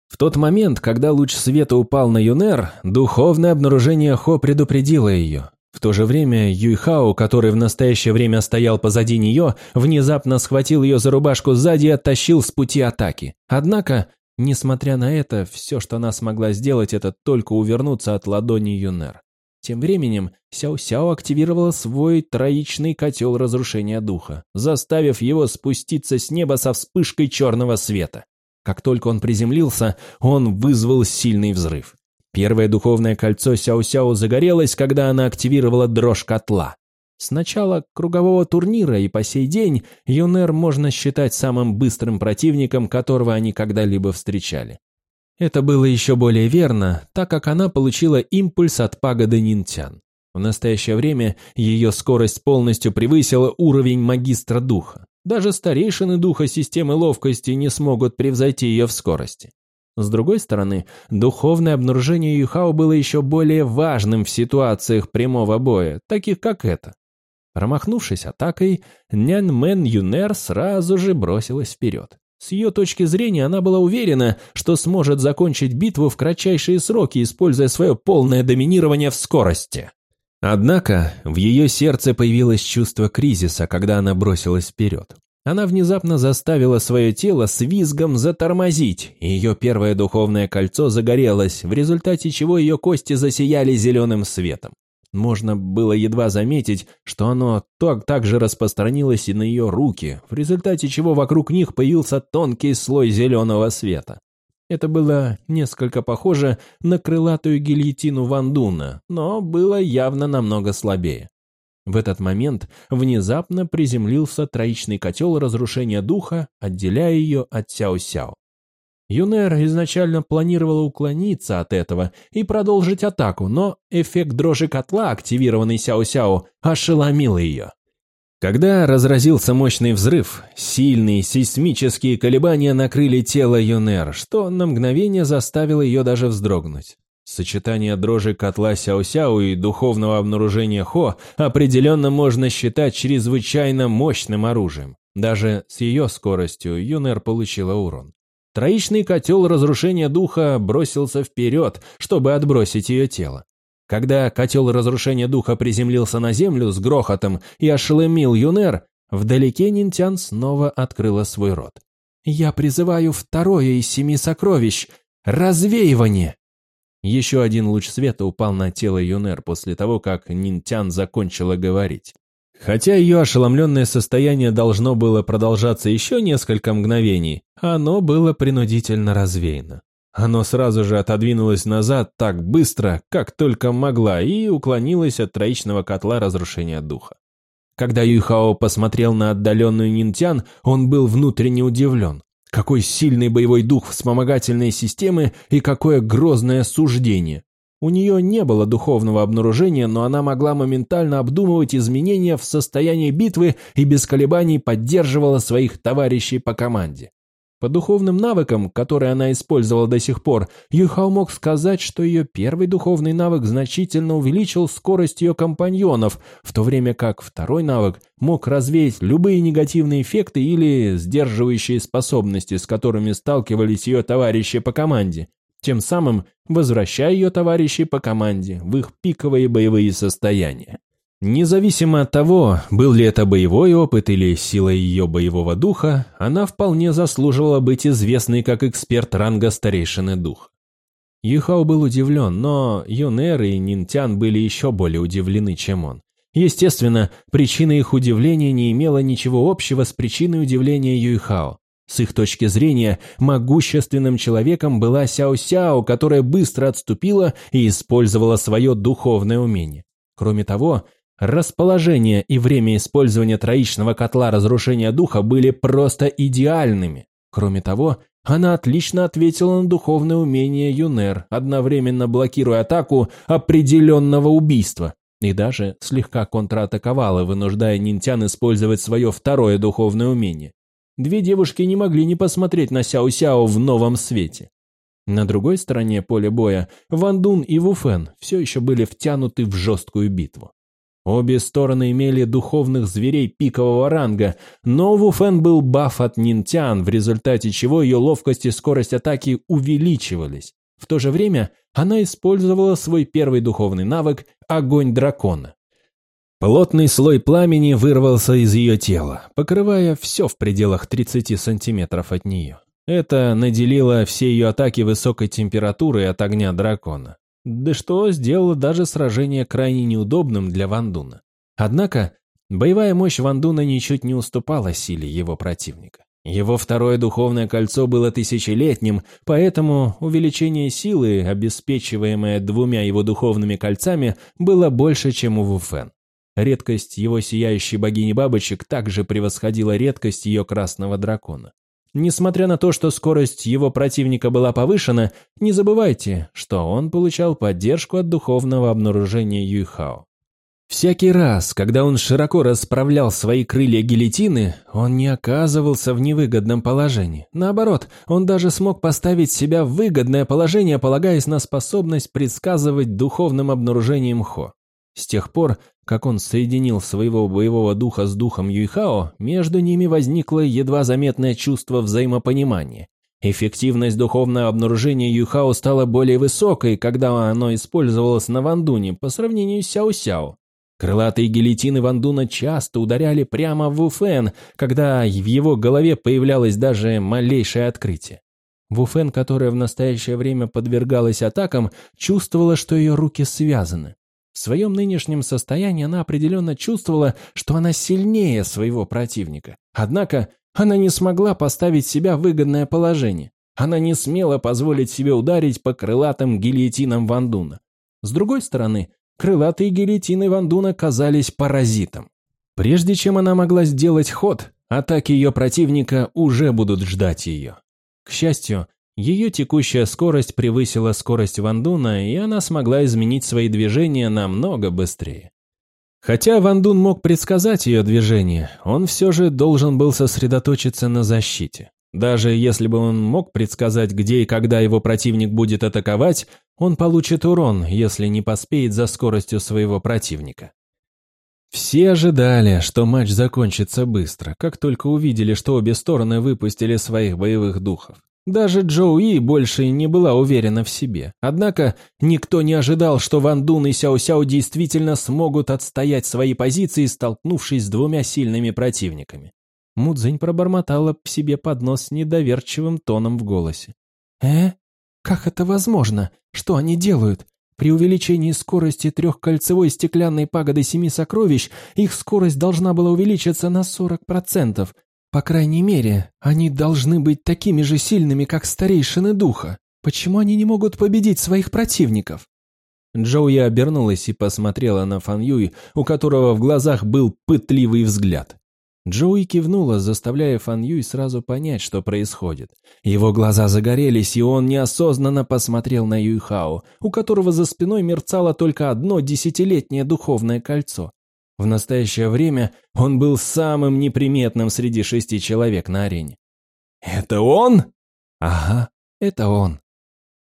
В тот момент, когда луч света упал на Юнер, духовное обнаружение Хо предупредило ее. В то же время Юйхао, который в настоящее время стоял позади нее, внезапно схватил ее за рубашку сзади и оттащил с пути атаки. Однако, несмотря на это, все, что она смогла сделать, это только увернуться от ладони Юнер. Тем временем Сяо-Сяо активировала свой троичный котел разрушения духа, заставив его спуститься с неба со вспышкой черного света. Как только он приземлился, он вызвал сильный взрыв. Первое духовное кольцо Сяо-Сяо загорелось, когда она активировала дрожь котла. С начала кругового турнира и по сей день Юнер можно считать самым быстрым противником, которого они когда-либо встречали. Это было еще более верно, так как она получила импульс от пагоды Нинтян. В настоящее время ее скорость полностью превысила уровень магистра духа. Даже старейшины духа системы ловкости не смогут превзойти ее в скорости. С другой стороны, духовное обнаружение Юхао было еще более важным в ситуациях прямого боя, таких как это. Промахнувшись атакой, Нянь Мэн Юнер сразу же бросилась вперед. С ее точки зрения она была уверена, что сможет закончить битву в кратчайшие сроки, используя свое полное доминирование в скорости. Однако в ее сердце появилось чувство кризиса, когда она бросилась вперед. Она внезапно заставила свое тело с визгом затормозить, и ее первое духовное кольцо загорелось, в результате чего ее кости засияли зеленым светом. Можно было едва заметить, что оно так, так же распространилось и на ее руки, в результате чего вокруг них появился тонкий слой зеленого света. Это было несколько похоже на крылатую гильотину Вандуна, но было явно намного слабее. В этот момент внезапно приземлился троичный котел разрушения духа, отделяя ее от Сяо-Сяо. Юнер изначально планировала уклониться от этого и продолжить атаку, но эффект дрожи котла, активированный Сяо-Сяо, ошеломил ее. Когда разразился мощный взрыв, сильные сейсмические колебания накрыли тело Юнер, что на мгновение заставило ее даже вздрогнуть. Сочетание дрожи котла Сяо-Сяо и духовного обнаружения Хо определенно можно считать чрезвычайно мощным оружием. Даже с ее скоростью Юнер получила урон. Троичный котел разрушения духа бросился вперед, чтобы отбросить ее тело. Когда котел разрушения духа приземлился на землю с грохотом и ошеломил Юнер, вдалеке Нинтян снова открыла свой рот. «Я призываю второе из семи сокровищ — развеивание!» Еще один луч света упал на тело Юнер после того, как Нинтян закончила говорить. Хотя ее ошеломленное состояние должно было продолжаться еще несколько мгновений, оно было принудительно развеяно. Оно сразу же отодвинулось назад так быстро, как только могла, и уклонилось от троичного котла разрушения духа. Когда Юйхао посмотрел на отдаленную Нинтян, он был внутренне удивлен. Какой сильный боевой дух вспомогательной системы и какое грозное суждение. У нее не было духовного обнаружения, но она могла моментально обдумывать изменения в состоянии битвы и без колебаний поддерживала своих товарищей по команде. По духовным навыкам, которые она использовала до сих пор, Юхао мог сказать, что ее первый духовный навык значительно увеличил скорость ее компаньонов, в то время как второй навык мог развеять любые негативные эффекты или сдерживающие способности, с которыми сталкивались ее товарищи по команде, тем самым возвращая ее товарищей по команде в их пиковые боевые состояния. Независимо от того, был ли это боевой опыт или сила ее боевого духа, она вполне заслуживала быть известной как эксперт ранга старейшины духа. Юхао был удивлен, но Юнер и Нинтян были еще более удивлены, чем он. Естественно, причина их удивления не имела ничего общего с причиной удивления Юйхао. С их точки зрения, могущественным человеком была Сяо-Сяо, которая быстро отступила и использовала свое духовное умение. Кроме того, Расположение и время использования троичного котла разрушения духа были просто идеальными. Кроме того, она отлично ответила на духовное умение Юнер, одновременно блокируя атаку определенного убийства, и даже слегка контратаковала, вынуждая Нинтян использовать свое второе духовное умение. Две девушки не могли не посмотреть на Сяо-Сяо в новом свете. На другой стороне поля боя Ван Дун и Ву Фэн все еще были втянуты в жесткую битву. Обе стороны имели духовных зверей пикового ранга, но Ву Фэн был баф от Нинтян, в результате чего ее ловкость и скорость атаки увеличивались. В то же время она использовала свой первый духовный навык – огонь дракона. Плотный слой пламени вырвался из ее тела, покрывая все в пределах 30 сантиметров от нее. Это наделило все ее атаки высокой температурой от огня дракона да что сделало даже сражение крайне неудобным для Вандуна. Однако, боевая мощь Вандуна ничуть не уступала силе его противника. Его второе духовное кольцо было тысячелетним, поэтому увеличение силы, обеспечиваемое двумя его духовными кольцами, было больше, чем у Вуфен. Редкость его сияющей богини бабочек также превосходила редкость ее красного дракона. Несмотря на то, что скорость его противника была повышена, не забывайте, что он получал поддержку от духовного обнаружения Юйхао. Всякий раз, когда он широко расправлял свои крылья гильотины, он не оказывался в невыгодном положении. Наоборот, он даже смог поставить себя в выгодное положение, полагаясь на способность предсказывать духовным обнаружением Хо. С тех пор, как он соединил своего боевого духа с духом Юйхао, между ними возникло едва заметное чувство взаимопонимания. Эффективность духовного обнаружения Юйхао стала более высокой, когда оно использовалось на Вандуне по сравнению с Сяо-Сяо. Крылатые гильотины Вандуна часто ударяли прямо в Вуфен, когда в его голове появлялось даже малейшее открытие. Вуфен, которая в настоящее время подвергалась атакам, чувствовала, что ее руки связаны. В своем нынешнем состоянии она определенно чувствовала, что она сильнее своего противника. Однако она не смогла поставить себя в выгодное положение. Она не смела позволить себе ударить по крылатым гильотинам Вандуна. С другой стороны, крылатые гильотины Вандуна казались паразитом. Прежде чем она могла сделать ход, атаки ее противника уже будут ждать ее. К счастью, ее текущая скорость превысила скорость Вандуна, и она смогла изменить свои движения намного быстрее. Хотя Ван Дун мог предсказать ее движение, он все же должен был сосредоточиться на защите. Даже если бы он мог предсказать, где и когда его противник будет атаковать, он получит урон, если не поспеет за скоростью своего противника. Все ожидали, что матч закончится быстро, как только увидели, что обе стороны выпустили своих боевых духов. Даже Джоуи больше не была уверена в себе. Однако никто не ожидал, что Ван Дун и Сяо Сяо действительно смогут отстоять свои позиции, столкнувшись с двумя сильными противниками. Мудзинь пробормотала себе под нос недоверчивым тоном в голосе. «Э? Как это возможно? Что они делают? При увеличении скорости трехкольцевой стеклянной пагоды семи сокровищ их скорость должна была увеличиться на 40%. По крайней мере, они должны быть такими же сильными, как старейшины духа. Почему они не могут победить своих противников? Джоуи обернулась и посмотрела на Фан Юй, у которого в глазах был пытливый взгляд. Джоуи кивнула, заставляя Фан Юй сразу понять, что происходит. Его глаза загорелись, и он неосознанно посмотрел на Юйхао, у которого за спиной мерцало только одно десятилетнее духовное кольцо. В настоящее время он был самым неприметным среди шести человек на арене. «Это он?» «Ага, это он».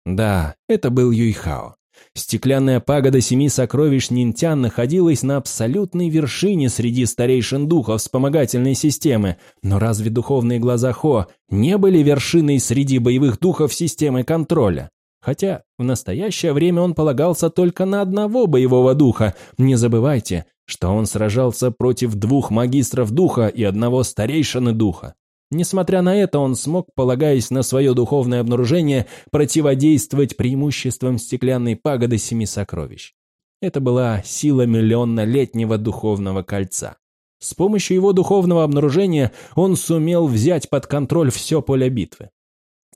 Да, это был Юйхао. Стеклянная пагода семи сокровищ Нинтян находилась на абсолютной вершине среди старейшин духов вспомогательной системы, но разве духовные глаза Хо не были вершиной среди боевых духов системы контроля? Хотя в настоящее время он полагался только на одного боевого духа. Не забывайте, что он сражался против двух магистров духа и одного старейшины духа. Несмотря на это, он смог, полагаясь на свое духовное обнаружение, противодействовать преимуществам стеклянной пагоды Семи Сокровищ. Это была сила миллионнолетнего духовного кольца. С помощью его духовного обнаружения он сумел взять под контроль все поле битвы.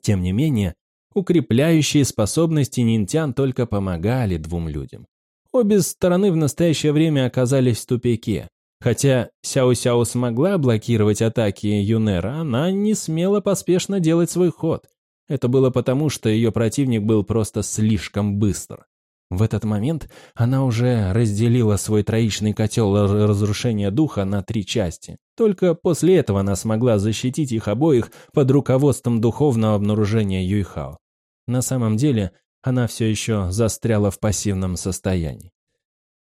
Тем не менее, укрепляющие способности нинтян только помогали двум людям. Обе стороны в настоящее время оказались в тупике. Хотя Сяо-Сяо смогла блокировать атаки Юнера, она не смела поспешно делать свой ход. Это было потому, что ее противник был просто слишком быстр. В этот момент она уже разделила свой троичный котел разрушения духа на три части. Только после этого она смогла защитить их обоих под руководством духовного обнаружения Юйхао. На самом деле, она все еще застряла в пассивном состоянии.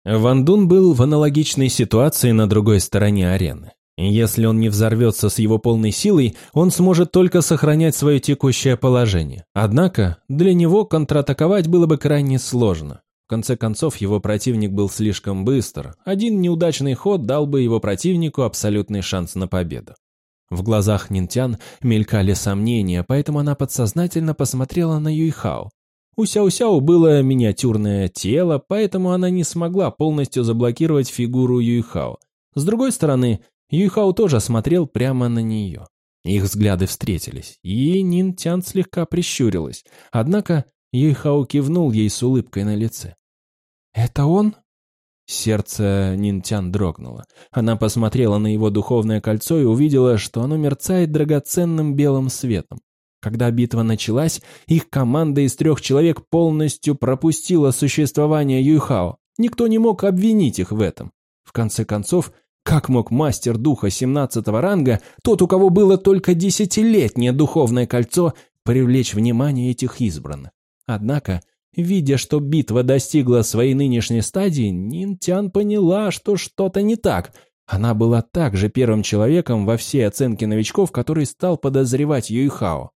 Ван Дун был в аналогичной ситуации на другой стороне арены. Если он не взорвется с его полной силой, он сможет только сохранять свое текущее положение. Однако, для него контратаковать было бы крайне сложно. В конце концов, его противник был слишком быстр. Один неудачный ход дал бы его противнику абсолютный шанс на победу. В глазах Нинтян мелькали сомнения, поэтому она подсознательно посмотрела на Юйхао. У Сяо-Сяо было миниатюрное тело, поэтому она не смогла полностью заблокировать фигуру Юйхао. С другой стороны, Юйхао тоже смотрел прямо на нее. Их взгляды встретились, и Нин Тян слегка прищурилась. Однако Юйхао кивнул ей с улыбкой на лице. «Это он?» Сердце Нинтян дрогнуло. Она посмотрела на его духовное кольцо и увидела, что оно мерцает драгоценным белым светом. Когда битва началась, их команда из трех человек полностью пропустила существование Юйхао. Никто не мог обвинить их в этом. В конце концов, как мог мастер духа 17 ранга, тот, у кого было только десятилетнее духовное кольцо, привлечь внимание этих избранных? Однако, видя, что битва достигла своей нынешней стадии, Нинтян поняла, что что-то не так. Она была также первым человеком во всей оценке новичков, который стал подозревать Юйхао.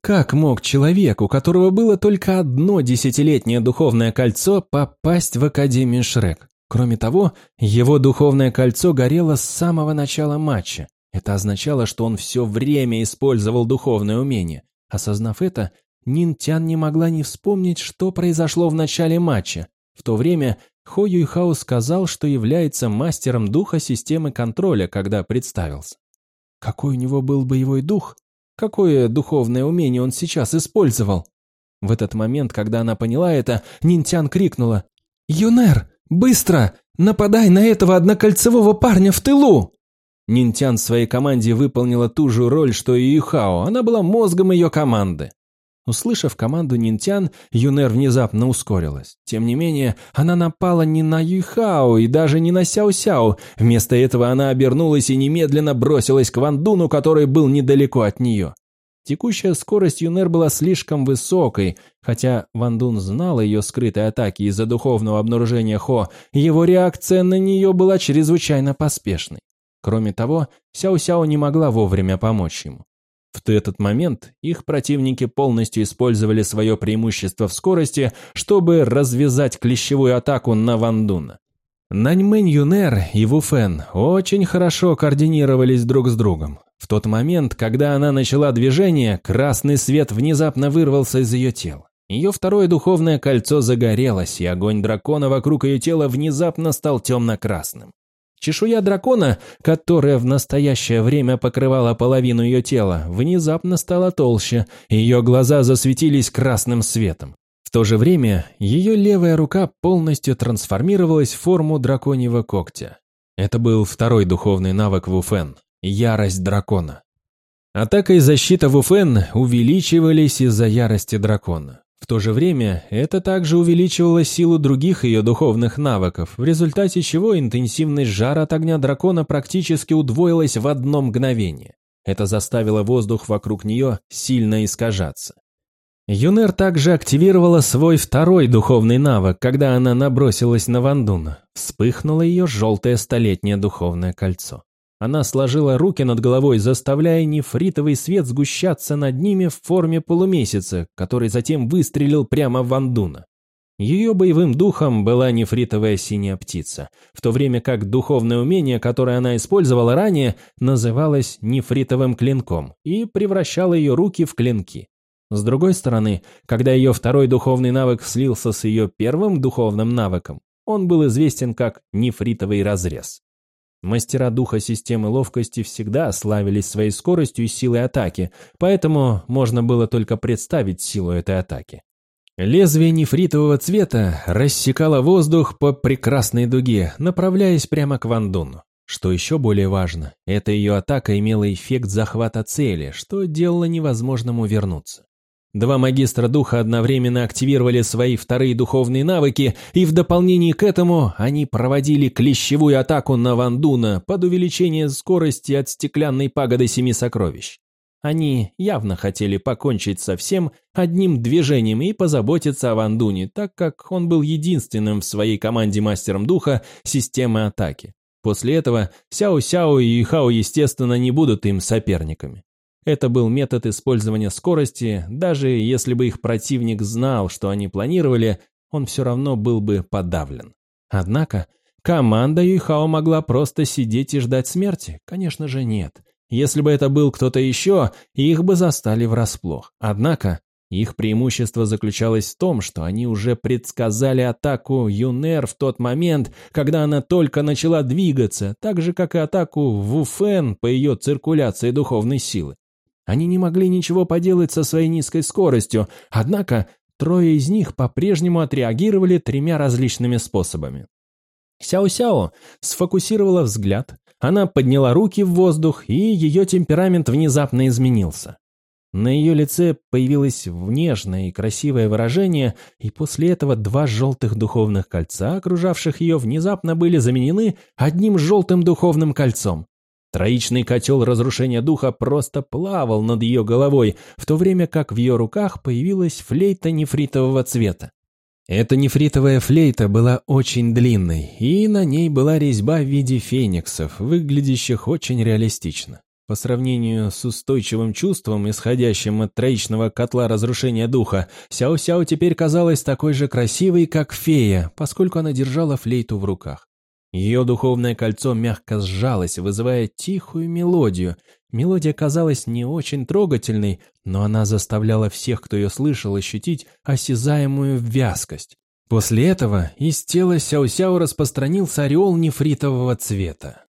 Как мог человек, у которого было только одно десятилетнее духовное кольцо, попасть в Академию Шрек? Кроме того, его духовное кольцо горело с самого начала матча. Это означало, что он все время использовал духовное умение. Осознав это, Нин Тян не могла не вспомнить, что произошло в начале матча. В то время Хо Юйхао сказал, что является мастером духа системы контроля, когда представился. Какой у него был боевой дух? Какое духовное умение он сейчас использовал? В этот момент, когда она поняла это, Нинтян крикнула «Юнер, быстро! Нападай на этого однокольцевого парня в тылу!» Нинтян в своей команде выполнила ту же роль, что и Юхао, она была мозгом ее команды. Услышав команду Нинтян, Юнер внезапно ускорилась. Тем не менее, она напала не на Юйхао и даже не на Сяо-Сяо. Вместо этого она обернулась и немедленно бросилась к Вандуну, который был недалеко от нее. Текущая скорость Юнер была слишком высокой, хотя Ван Дун знал ее скрытой атаки из-за духовного обнаружения Хо, его реакция на нее была чрезвычайно поспешной. Кроме того, Сяо-Сяо не могла вовремя помочь ему. В этот момент их противники полностью использовали свое преимущество в скорости, чтобы развязать клещевую атаку на Вандуна. Наньмэнь Юнер и Вуфен очень хорошо координировались друг с другом. В тот момент, когда она начала движение, красный свет внезапно вырвался из ее тела. Ее второе духовное кольцо загорелось, и огонь дракона вокруг ее тела внезапно стал темно-красным. Чешуя дракона, которая в настоящее время покрывала половину ее тела, внезапно стала толще, и ее глаза засветились красным светом. В то же время ее левая рука полностью трансформировалась в форму драконьего когтя. Это был второй духовный навык Вуфен Ярость дракона. Атака и защита Вуфен увеличивались из-за ярости дракона. В то же время это также увеличивало силу других ее духовных навыков, в результате чего интенсивность жара от огня дракона практически удвоилась в одно мгновение. Это заставило воздух вокруг нее сильно искажаться. Юнер также активировала свой второй духовный навык, когда она набросилась на Вандуна. Вспыхнуло ее желтое столетнее духовное кольцо. Она сложила руки над головой, заставляя нефритовый свет сгущаться над ними в форме полумесяца, который затем выстрелил прямо в Вандуна. Ее боевым духом была нефритовая синяя птица, в то время как духовное умение, которое она использовала ранее, называлось нефритовым клинком и превращало ее руки в клинки. С другой стороны, когда ее второй духовный навык слился с ее первым духовным навыком, он был известен как нефритовый разрез. Мастера духа системы ловкости всегда славились своей скоростью и силой атаки, поэтому можно было только представить силу этой атаки. Лезвие нефритового цвета рассекало воздух по прекрасной дуге, направляясь прямо к Вандуну. Что еще более важно, эта ее атака имела эффект захвата цели, что делало невозможным увернуться. Два магистра духа одновременно активировали свои вторые духовные навыки, и в дополнение к этому они проводили клещевую атаку на Вандуна под увеличение скорости от стеклянной пагоды Семи Сокровищ. Они явно хотели покончить со всем одним движением и позаботиться о Вандуне, так как он был единственным в своей команде мастером духа системы атаки. После этого Сяо-Сяо и Хао, естественно, не будут им соперниками. Это был метод использования скорости, даже если бы их противник знал, что они планировали, он все равно был бы подавлен. Однако, команда Юйхао могла просто сидеть и ждать смерти? Конечно же нет. Если бы это был кто-то еще, их бы застали врасплох. Однако, их преимущество заключалось в том, что они уже предсказали атаку Юнер в тот момент, когда она только начала двигаться, так же, как и атаку Вуфен по ее циркуляции духовной силы. Они не могли ничего поделать со своей низкой скоростью, однако трое из них по-прежнему отреагировали тремя различными способами. Сяо-Сяо сфокусировала взгляд, она подняла руки в воздух, и ее темперамент внезапно изменился. На ее лице появилось нежное и красивое выражение, и после этого два желтых духовных кольца, окружавших ее, внезапно были заменены одним желтым духовным кольцом. Троичный котел разрушения духа просто плавал над ее головой, в то время как в ее руках появилась флейта нефритового цвета. Эта нефритовая флейта была очень длинной, и на ней была резьба в виде фениксов, выглядящих очень реалистично. По сравнению с устойчивым чувством, исходящим от троичного котла разрушения духа, Сяо-Сяо теперь казалась такой же красивой, как фея, поскольку она держала флейту в руках. Ее духовное кольцо мягко сжалось, вызывая тихую мелодию. Мелодия казалась не очень трогательной, но она заставляла всех, кто ее слышал, ощутить осязаемую вязкость. После этого из тела Сяо-Сяо распространился ореол нефритового цвета.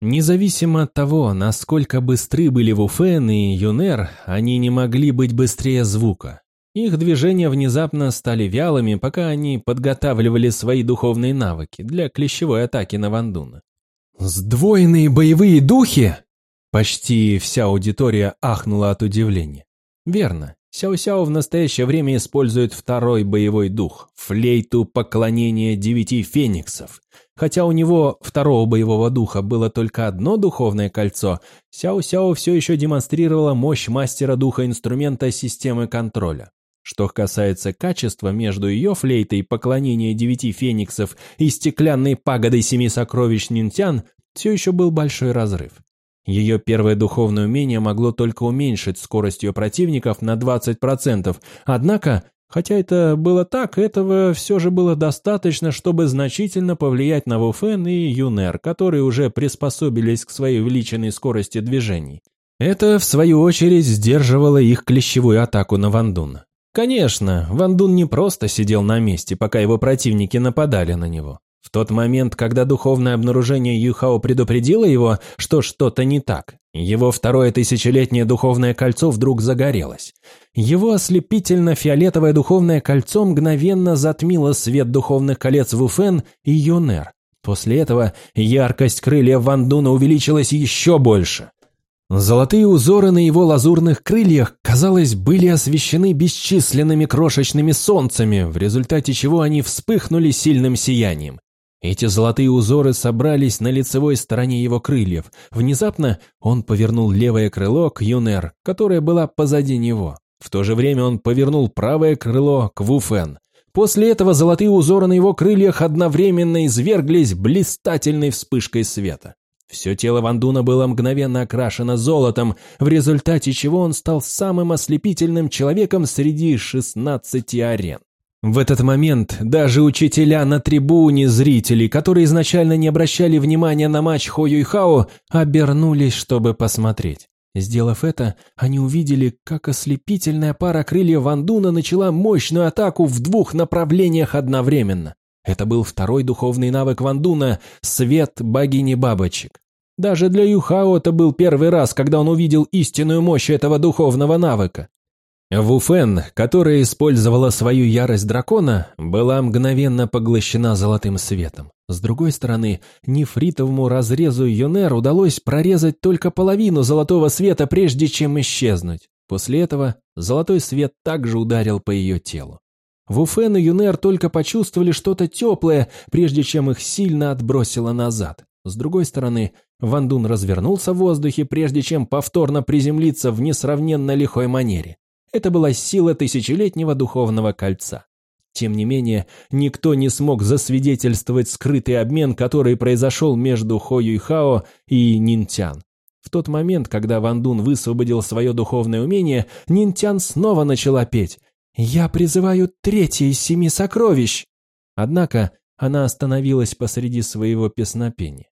Независимо от того, насколько быстры были Вуфен и Юнер, они не могли быть быстрее звука. Их движения внезапно стали вялыми, пока они подготавливали свои духовные навыки для клещевой атаки на Вандуна. «Сдвоенные боевые духи?» Почти вся аудитория ахнула от удивления. Верно, Сяо-Сяо в настоящее время использует второй боевой дух – флейту поклонения девяти фениксов. Хотя у него второго боевого духа было только одно духовное кольцо, Сяо-Сяо все еще демонстрировала мощь мастера духа инструмента системы контроля. Что касается качества между ее флейтой поклонения девяти фениксов и стеклянной пагодой семи сокровищ Нинтян, все еще был большой разрыв. Ее первое духовное умение могло только уменьшить скорость ее противников на 20%, однако, хотя это было так, этого все же было достаточно, чтобы значительно повлиять на Вуфен и Юнер, которые уже приспособились к своей увеличенной скорости движений. Это, в свою очередь, сдерживало их клещевую атаку на Вандун. Конечно, Вандун не просто сидел на месте, пока его противники нападали на него. В тот момент, когда духовное обнаружение Юхао предупредило его, что что-то не так, его второе тысячелетнее духовное кольцо вдруг загорелось. Его ослепительно-фиолетовое духовное кольцо мгновенно затмило свет духовных колец Вуфен и Юнер. После этого яркость крыльев Вандуна увеличилась еще больше. Золотые узоры на его лазурных крыльях, казалось, были освещены бесчисленными крошечными солнцами, в результате чего они вспыхнули сильным сиянием. Эти золотые узоры собрались на лицевой стороне его крыльев. Внезапно он повернул левое крыло к Юнер, которая была позади него. В то же время он повернул правое крыло к Вуфен. После этого золотые узоры на его крыльях одновременно изверглись блистательной вспышкой света. Все тело Вандуна было мгновенно окрашено золотом, в результате чего он стал самым ослепительным человеком среди 16 арен. В этот момент даже учителя на трибуне зрителей, которые изначально не обращали внимания на матч Хо Юйхао, обернулись, чтобы посмотреть. Сделав это, они увидели, как ослепительная пара крыльев Вандуна начала мощную атаку в двух направлениях одновременно. Это был второй духовный навык Вандуна – свет богини бабочек. Даже для Юхао это был первый раз, когда он увидел истинную мощь этого духовного навыка. Вуфен, которая использовала свою ярость дракона, была мгновенно поглощена золотым светом. С другой стороны, нефритовому разрезу Юнер удалось прорезать только половину золотого света, прежде чем исчезнуть. После этого золотой свет также ударил по ее телу. Вуфен и Юнер только почувствовали что-то теплое, прежде чем их сильно отбросило назад. С другой стороны, Вандун развернулся в воздухе, прежде чем повторно приземлиться в несравненно лихой манере. Это была сила тысячелетнего духовного кольца. Тем не менее, никто не смог засвидетельствовать скрытый обмен, который произошел между Хо Юйхао и Нинтян. В тот момент, когда Ван Дун высвободил свое духовное умение, Нинтян снова начала петь «Я призываю третье из семи сокровищ!» Однако она остановилась посреди своего песнопения.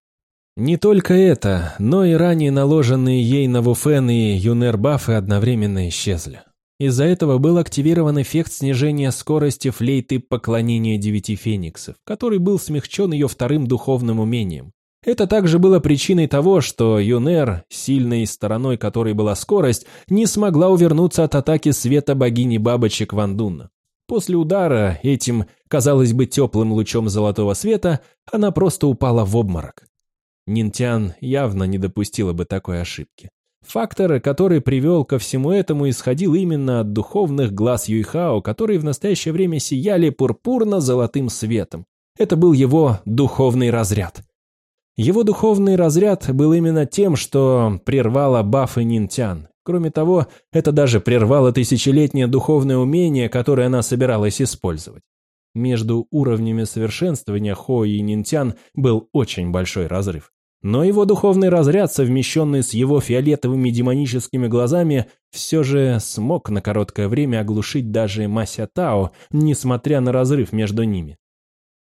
Не только это, но и ранее наложенные ей на Вуфен и Юнер бафы одновременно исчезли. Из-за этого был активирован эффект снижения скорости флейты поклонения девяти фениксов, который был смягчен ее вторым духовным умением. Это также было причиной того, что Юнер, сильной стороной которой была скорость, не смогла увернуться от атаки света богини бабочек Вандуна. После удара этим, казалось бы, теплым лучом золотого света, она просто упала в обморок. Нинтян явно не допустила бы такой ошибки. Фактор, который привел ко всему этому, исходил именно от духовных глаз Юйхао, которые в настоящее время сияли пурпурно-золотым светом. Это был его духовный разряд. Его духовный разряд был именно тем, что прервало бафы Нинтян. Кроме того, это даже прервало тысячелетнее духовное умение, которое она собиралась использовать. Между уровнями совершенствования Хо и Нинтян был очень большой разрыв. Но его духовный разряд, совмещенный с его фиолетовыми демоническими глазами, все же смог на короткое время оглушить даже Мася Тао, несмотря на разрыв между ними.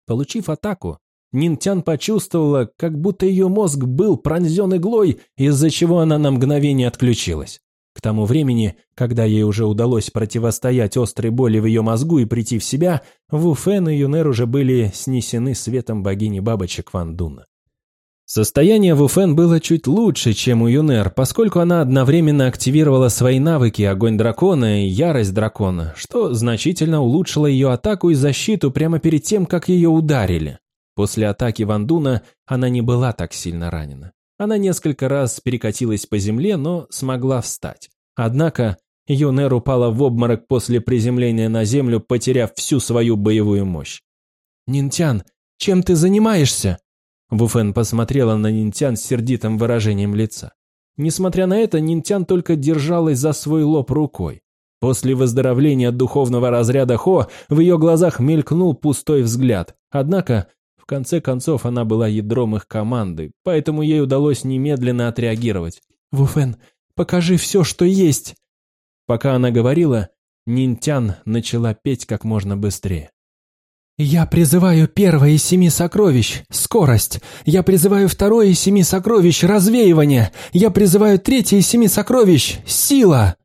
Получив атаку, Нинтян почувствовала, как будто ее мозг был пронзен иглой, из-за чего она на мгновение отключилась. К тому времени, когда ей уже удалось противостоять острой боли в ее мозгу и прийти в себя, Ву Фэн и Юнер уже были снесены светом богини бабочек Ван Дуна. Состояние Вуфен было чуть лучше, чем у Юнер, поскольку она одновременно активировала свои навыки Огонь Дракона и Ярость Дракона, что значительно улучшило ее атаку и защиту прямо перед тем, как ее ударили. После атаки Вандуна она не была так сильно ранена. Она несколько раз перекатилась по земле, но смогла встать. Однако Юнер упала в обморок после приземления на землю, потеряв всю свою боевую мощь. «Нинтян, чем ты занимаешься?» Вуфен посмотрела на Нинтян с сердитым выражением лица. Несмотря на это, Нинтян только держалась за свой лоб рукой. После выздоровления от духовного разряда Хо в ее глазах мелькнул пустой взгляд. Однако, конце концов, она была ядром их команды, поэтому ей удалось немедленно отреагировать. «Вуфен, покажи все, что есть!» Пока она говорила, Нинтян начала петь как можно быстрее. «Я призываю первое из семи сокровищ – скорость. Я призываю второе из семи сокровищ – развеивание. Я призываю третье из семи сокровищ – сила».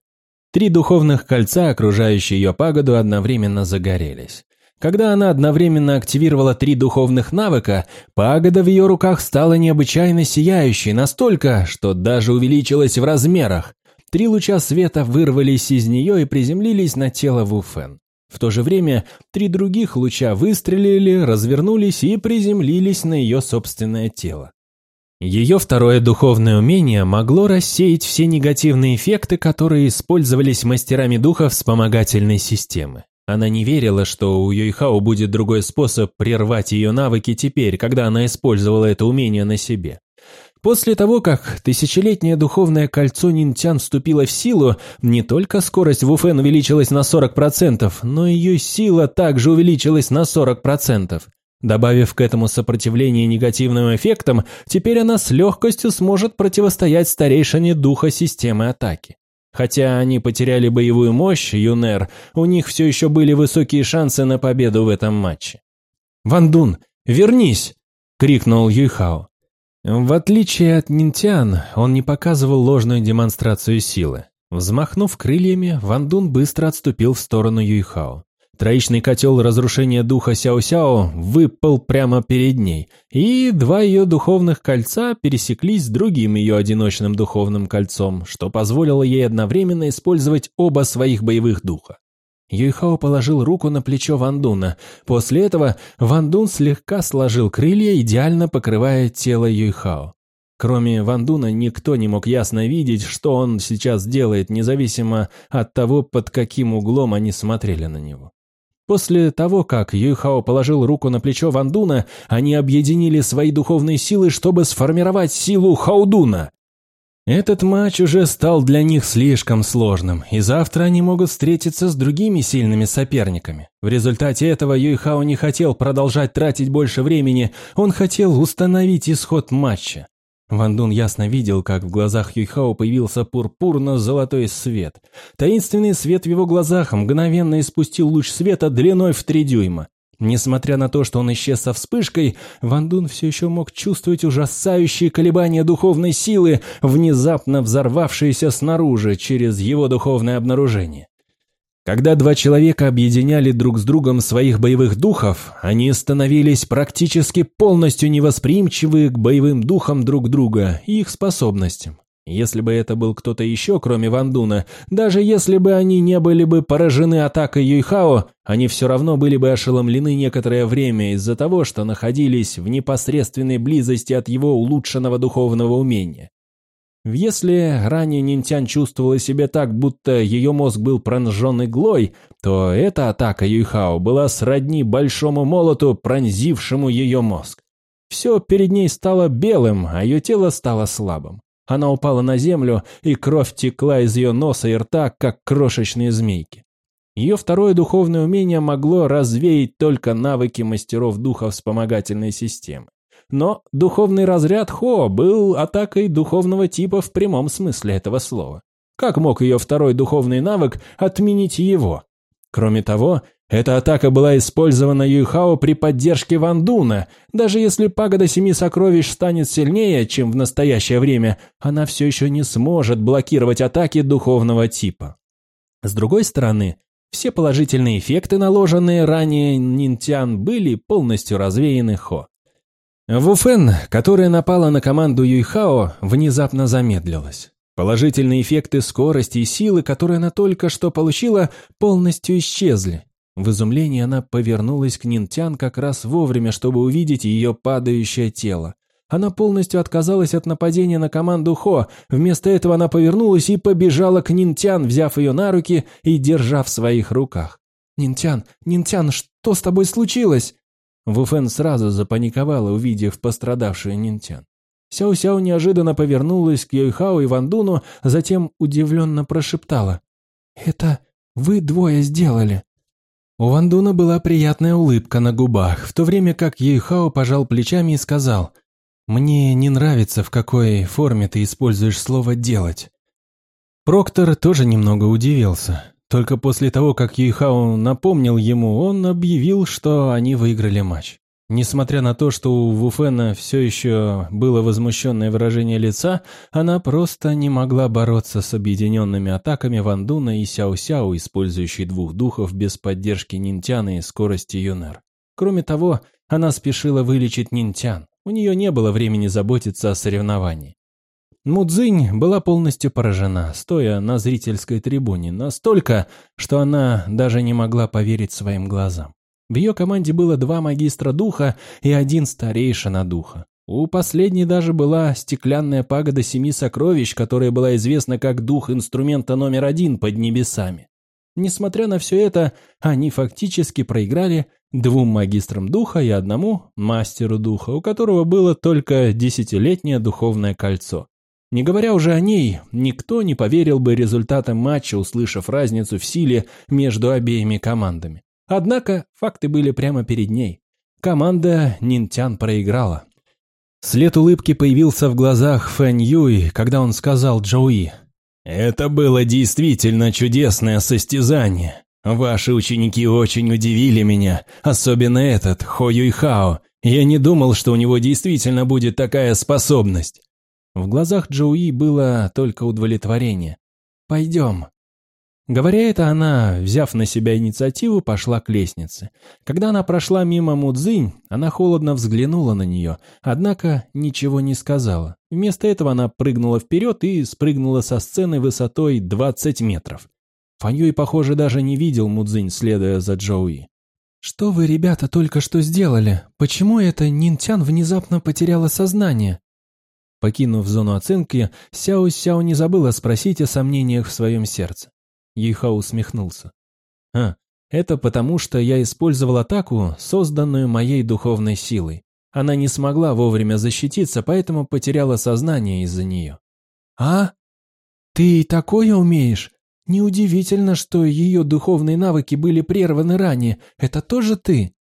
Три духовных кольца, окружающие ее пагоду, одновременно загорелись. Когда она одновременно активировала три духовных навыка, пагода в ее руках стала необычайно сияющей, настолько, что даже увеличилась в размерах. Три луча света вырвались из нее и приземлились на тело Вуфен. В то же время три других луча выстрелили, развернулись и приземлились на ее собственное тело. Ее второе духовное умение могло рассеять все негативные эффекты, которые использовались мастерами духа вспомогательной системы. Она не верила, что у Юйхао будет другой способ прервать ее навыки теперь, когда она использовала это умение на себе. После того, как тысячелетнее духовное кольцо Нинтян вступило в силу, не только скорость Вуфен увеличилась на 40%, но ее сила также увеличилась на 40%. Добавив к этому сопротивление негативным эффектам, теперь она с легкостью сможет противостоять старейшине духа системы атаки. Хотя они потеряли боевую мощь, Юнер, у них все еще были высокие шансы на победу в этом матче. «Вандун, вернись!» – крикнул Юйхао. В отличие от Нинтян, он не показывал ложную демонстрацию силы. Взмахнув крыльями, Ван Дун быстро отступил в сторону Юйхао. Троичный котел разрушения духа Сяо-Сяо выпал прямо перед ней, и два ее духовных кольца пересеклись с другим ее одиночным духовным кольцом, что позволило ей одновременно использовать оба своих боевых духа. Юйхао положил руку на плечо Вандуна. После этого Вандун слегка сложил крылья, идеально покрывая тело Юйхао. Кроме Вандуна никто не мог ясно видеть, что он сейчас делает, независимо от того, под каким углом они смотрели на него. После того, как Юйхао положил руку на плечо Вандуна, они объединили свои духовные силы, чтобы сформировать силу Хаудуна. Этот матч уже стал для них слишком сложным, и завтра они могут встретиться с другими сильными соперниками. В результате этого Юйхао не хотел продолжать тратить больше времени, он хотел установить исход матча. Ван Дун ясно видел, как в глазах Юйхао появился пурпурно-золотой свет. Таинственный свет в его глазах мгновенно испустил луч света длиной в три дюйма. Несмотря на то, что он исчез со вспышкой, Ван Дун все еще мог чувствовать ужасающие колебания духовной силы, внезапно взорвавшиеся снаружи через его духовное обнаружение. Когда два человека объединяли друг с другом своих боевых духов, они становились практически полностью невосприимчивы к боевым духам друг друга и их способностям. Если бы это был кто-то еще, кроме Вандуна, даже если бы они не были бы поражены атакой Юйхао, они все равно были бы ошеломлены некоторое время из-за того, что находились в непосредственной близости от его улучшенного духовного умения. Если ранее Нинтян чувствовала себя так, будто ее мозг был пронзен иглой, то эта атака Юйхао была сродни большому молоту, пронзившему ее мозг. Все перед ней стало белым, а ее тело стало слабым. Она упала на землю, и кровь текла из ее носа и рта, как крошечные змейки. Ее второе духовное умение могло развеять только навыки мастеров духа вспомогательной системы. Но духовный разряд Хо был атакой духовного типа в прямом смысле этого слова. Как мог ее второй духовный навык отменить его? Кроме того, эта атака была использована Юйхао при поддержке Вандуна. Даже если пагода Семи Сокровищ станет сильнее, чем в настоящее время, она все еще не сможет блокировать атаки духовного типа. С другой стороны, все положительные эффекты, наложенные ранее Нинтян, были полностью развеяны Хо. Вуфен, которая напала на команду Юйхао, внезапно замедлилась. Положительные эффекты скорости и силы, которые она только что получила, полностью исчезли. В изумлении она повернулась к Нинтян как раз вовремя, чтобы увидеть ее падающее тело. Она полностью отказалась от нападения на команду Хо. Вместо этого она повернулась и побежала к Нинтян, взяв ее на руки и держа в своих руках. «Нинтян, Нинтян, что с тобой случилось?» Вуфен сразу запаниковала, увидев пострадавшую Нинтян. Сяо-Сяо неожиданно повернулась к Йойхао и Вандуну, затем удивленно прошептала. «Это вы двое сделали?» У Вандуна была приятная улыбка на губах, в то время как Йойхао пожал плечами и сказал, «Мне не нравится, в какой форме ты используешь слово «делать». Проктор тоже немного удивился. Только после того, как Юйхао напомнил ему, он объявил, что они выиграли матч. Несмотря на то, что у Вуфена все еще было возмущенное выражение лица, она просто не могла бороться с объединенными атаками Вандуна и Сяо-Сяо, использующей двух духов без поддержки Нинтяна и скорости Юнер. Кроме того, она спешила вылечить Нинтян. У нее не было времени заботиться о соревновании. Мудзинь была полностью поражена, стоя на зрительской трибуне, настолько, что она даже не могла поверить своим глазам. В ее команде было два магистра духа и один старейшина духа. У последней даже была стеклянная пагода семи сокровищ, которая была известна как дух инструмента номер один под небесами. Несмотря на все это, они фактически проиграли двум магистрам духа и одному мастеру духа, у которого было только десятилетнее духовное кольцо. Не говоря уже о ней, никто не поверил бы результатам матча, услышав разницу в силе между обеими командами. Однако факты были прямо перед ней. Команда Нинтян проиграла. След улыбки появился в глазах Фэн Юй, когда он сказал Джоуи. «Это было действительно чудесное состязание. Ваши ученики очень удивили меня, особенно этот, Хо Юй Хао. Я не думал, что у него действительно будет такая способность. В глазах Джоуи было только удовлетворение. «Пойдем». Говоря это, она, взяв на себя инициативу, пошла к лестнице. Когда она прошла мимо Мудзинь, она холодно взглянула на нее, однако ничего не сказала. Вместо этого она прыгнула вперед и спрыгнула со сцены высотой 20 метров. Фаньюй, похоже, даже не видел Мудзинь, следуя за Джоуи. «Что вы, ребята, только что сделали? Почему эта Нинтян внезапно потеряла сознание?» Покинув зону оценки, Сяо Сяо не забыла спросить о сомнениях в своем сердце. Юйхао усмехнулся. «А, это потому, что я использовал атаку, созданную моей духовной силой. Она не смогла вовремя защититься, поэтому потеряла сознание из-за нее». «А? Ты такое умеешь? Неудивительно, что ее духовные навыки были прерваны ранее. Это тоже ты?»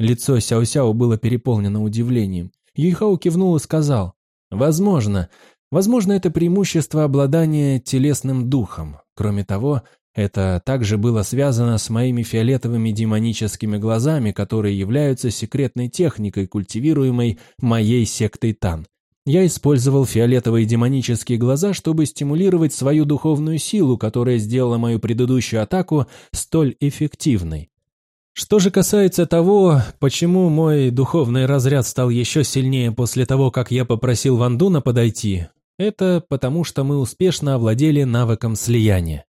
Лицо Сяо-Сяо было переполнено удивлением. Юйхао кивнул и сказал, Возможно. Возможно, это преимущество обладания телесным духом. Кроме того, это также было связано с моими фиолетовыми демоническими глазами, которые являются секретной техникой, культивируемой моей сектой Тан. Я использовал фиолетовые демонические глаза, чтобы стимулировать свою духовную силу, которая сделала мою предыдущую атаку столь эффективной. Что же касается того, почему мой духовный разряд стал еще сильнее после того, как я попросил Вандуна подойти, это потому, что мы успешно овладели навыком слияния.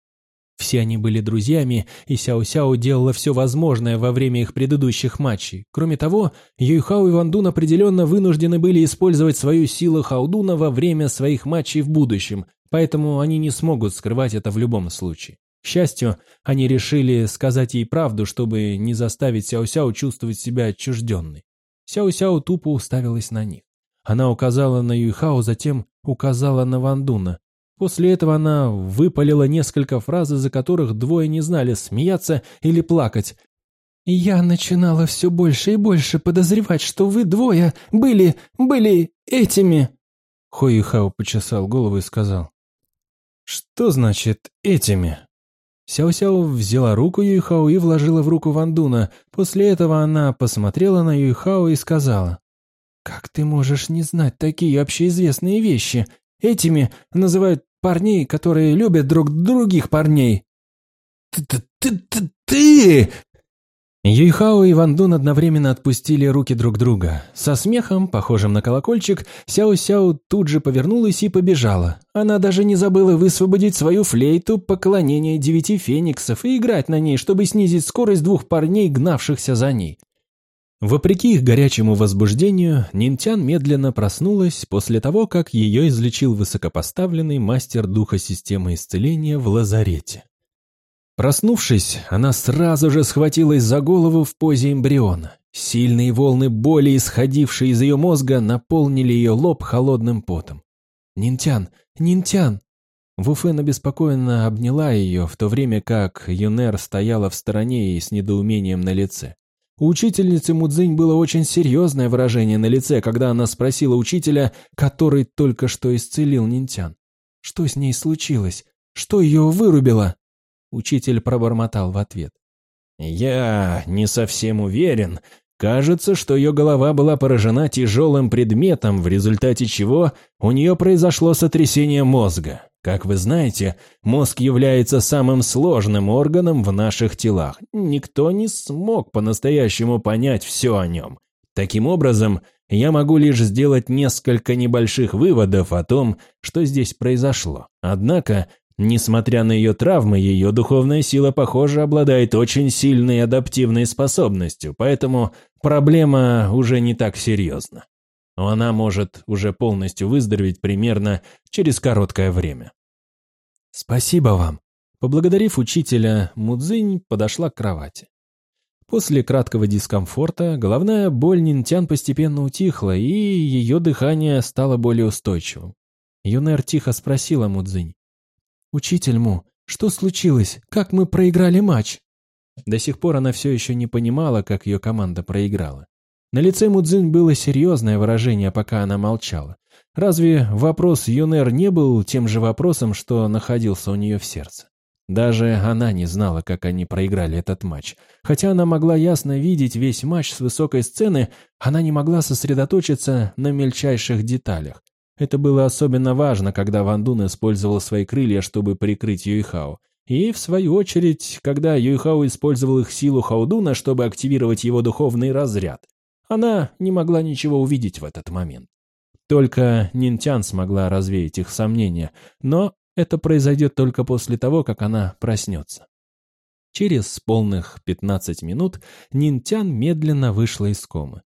Все они были друзьями, и Сяо-Сяо делала все возможное во время их предыдущих матчей. Кроме того, Юйхао и Вандун определенно вынуждены были использовать свою силу Хаудуна во время своих матчей в будущем, поэтому они не смогут скрывать это в любом случае. К счастью, они решили сказать ей правду, чтобы не заставить Сяо-Сяо чувствовать себя отчужденной. Сяо-Сяо тупо уставилась на них. Она указала на Юйхао, затем указала на Вандуна. После этого она выпалила несколько фраз, из-за которых двое не знали, смеяться или плакать. «Я начинала все больше и больше подозревать, что вы двое были... были этими...» Хо Юйхао почесал голову и сказал. «Что значит «этими»?» Сяо-Сяо взяла руку Юйхао и вложила в руку Вандуна. После этого она посмотрела на Юйхао и сказала. «Как ты можешь не знать такие общеизвестные вещи? Этими называют парней, которые любят друг других парней». «Ты-ты-ты-ты!» Юйхао и Ван Дун одновременно отпустили руки друг друга. Со смехом, похожим на колокольчик, Сяо-Сяо тут же повернулась и побежала. Она даже не забыла высвободить свою флейту поклонения девяти фениксов и играть на ней, чтобы снизить скорость двух парней, гнавшихся за ней. Вопреки их горячему возбуждению, Нинтян медленно проснулась после того, как ее излечил высокопоставленный мастер духа системы исцеления в лазарете. Проснувшись, она сразу же схватилась за голову в позе эмбриона. Сильные волны боли, исходившие из ее мозга, наполнили ее лоб холодным потом. «Нинтян! Нинтян!» Вуфен обеспокоенно обняла ее, в то время как Юнер стояла в стороне и с недоумением на лице. У учительницы Мудзинь было очень серьезное выражение на лице, когда она спросила учителя, который только что исцелил Нинтян. Что с ней случилось? Что ее вырубило? Учитель пробормотал в ответ. «Я не совсем уверен. Кажется, что ее голова была поражена тяжелым предметом, в результате чего у нее произошло сотрясение мозга. Как вы знаете, мозг является самым сложным органом в наших телах. Никто не смог по-настоящему понять все о нем. Таким образом, я могу лишь сделать несколько небольших выводов о том, что здесь произошло. Однако, несмотря на ее травмы, ее духовная сила, похоже, обладает очень сильной адаптивной способностью, поэтому проблема уже не так серьезна она может уже полностью выздороветь примерно через короткое время. «Спасибо вам!» Поблагодарив учителя, Мудзинь подошла к кровати. После краткого дискомфорта головная боль Нинтян постепенно утихла, и ее дыхание стало более устойчивым. Юнер тихо спросила Мудзинь. «Учитель Му, что случилось? Как мы проиграли матч?» До сих пор она все еще не понимала, как ее команда проиграла. На лице Мудзин было серьезное выражение, пока она молчала. Разве вопрос Юнер не был тем же вопросом, что находился у нее в сердце? Даже она не знала, как они проиграли этот матч. Хотя она могла ясно видеть весь матч с высокой сцены, она не могла сосредоточиться на мельчайших деталях. Это было особенно важно, когда Ван Дун использовал свои крылья, чтобы прикрыть Юйхао. И, в свою очередь, когда Юйхао использовал их силу Хаудуна, чтобы активировать его духовный разряд. Она не могла ничего увидеть в этот момент. Только Нинтян смогла развеять их сомнения, но это произойдет только после того, как она проснется. Через полных 15 минут Нинтян медленно вышла из комы.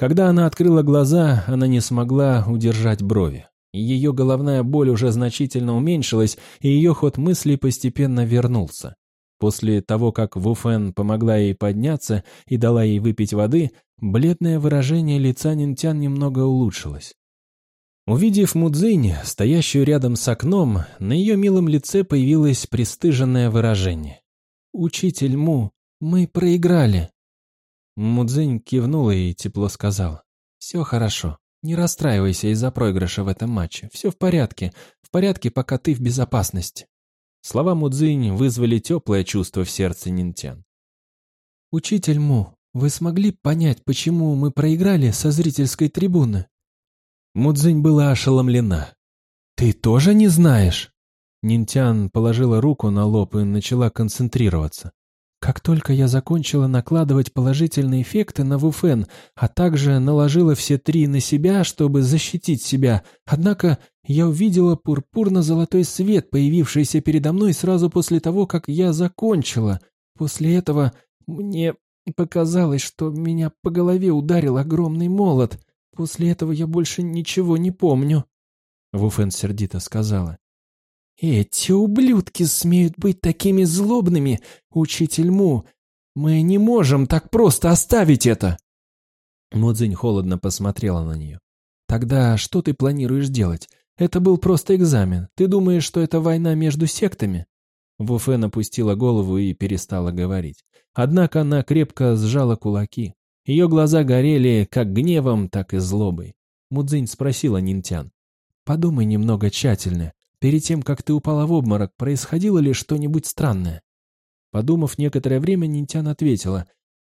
Когда она открыла глаза, она не смогла удержать брови. Ее головная боль уже значительно уменьшилась, и ее ход мыслей постепенно вернулся. После того, как Вуфен помогла ей подняться и дала ей выпить воды, бледное выражение лица Нинтян немного улучшилось. Увидев Мудзинь, стоящую рядом с окном, на ее милом лице появилось пристыженное выражение. «Учитель Му, мы проиграли». Мудзинь кивнула и тепло сказала. «Все хорошо. Не расстраивайся из-за проигрыша в этом матче. Все в порядке. В порядке, пока ты в безопасности». Слова Мудзинь вызвали теплое чувство в сердце Нинтян. «Учитель Му, вы смогли понять, почему мы проиграли со зрительской трибуны?» Мудзинь была ошеломлена. «Ты тоже не знаешь?» Нинтян положила руку на лоб и начала концентрироваться. Как только я закончила накладывать положительные эффекты на Вуфен, а также наложила все три на себя, чтобы защитить себя, однако я увидела пурпурно-золотой свет, появившийся передо мной сразу после того, как я закончила. После этого мне показалось, что меня по голове ударил огромный молот. После этого я больше ничего не помню. Вуфен сердито сказала. «Эти ублюдки смеют быть такими злобными, учитель Му. Мы не можем так просто оставить это!» Мудзинь холодно посмотрела на нее. «Тогда что ты планируешь делать? Это был просто экзамен. Ты думаешь, что это война между сектами?» Вуфен опустила голову и перестала говорить. Однако она крепко сжала кулаки. Ее глаза горели как гневом, так и злобой. Мудзинь спросила Нинтян. «Подумай немного тщательно. Перед тем, как ты упала в обморок, происходило ли что-нибудь странное?» Подумав некоторое время, Нинтян ответила.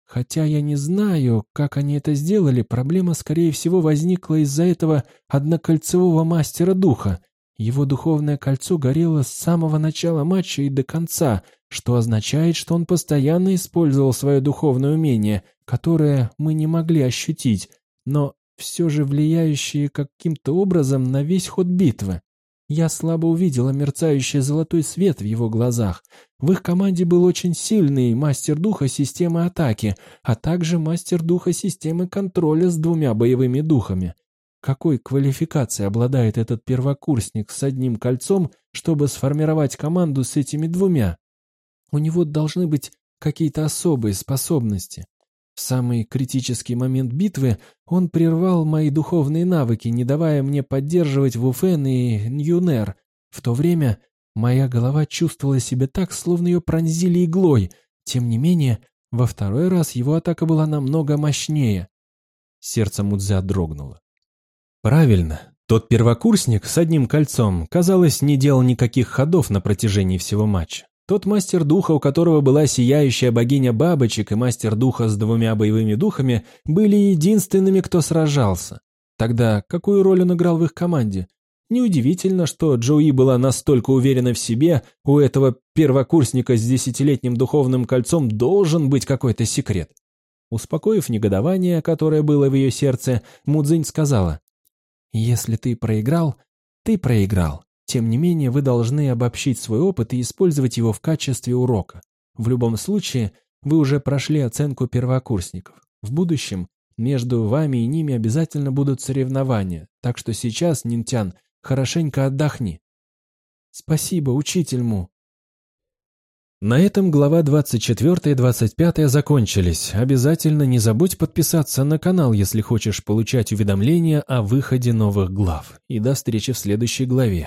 «Хотя я не знаю, как они это сделали, проблема, скорее всего, возникла из-за этого однокольцевого мастера духа. Его духовное кольцо горело с самого начала матча и до конца, что означает, что он постоянно использовал свое духовное умение, которое мы не могли ощутить, но все же влияющее каким-то образом на весь ход битвы. Я слабо увидела мерцающий золотой свет в его глазах. В их команде был очень сильный мастер духа системы атаки, а также мастер духа системы контроля с двумя боевыми духами. Какой квалификацией обладает этот первокурсник с одним кольцом, чтобы сформировать команду с этими двумя? У него должны быть какие-то особые способности. В самый критический момент битвы он прервал мои духовные навыки, не давая мне поддерживать Вуфен и Ньюнер. В то время моя голова чувствовала себя так, словно ее пронзили иглой. Тем не менее, во второй раз его атака была намного мощнее. Сердце Мудзя дрогнуло. Правильно. Тот первокурсник с одним кольцом, казалось, не делал никаких ходов на протяжении всего матча. Тот мастер духа, у которого была сияющая богиня бабочек и мастер духа с двумя боевыми духами, были единственными, кто сражался. Тогда какую роль он играл в их команде? Неудивительно, что Джоуи была настолько уверена в себе, у этого первокурсника с десятилетним духовным кольцом должен быть какой-то секрет. Успокоив негодование, которое было в ее сердце, Мудзинь сказала, «Если ты проиграл, ты проиграл. Тем не менее, вы должны обобщить свой опыт и использовать его в качестве урока. В любом случае, вы уже прошли оценку первокурсников. В будущем между вами и ними обязательно будут соревнования, так что сейчас, Нинтян, хорошенько отдохни. Спасибо, учитель Му. На этом глава 24 и 25 закончились. Обязательно не забудь подписаться на канал, если хочешь получать уведомления о выходе новых глав. И до встречи в следующей главе.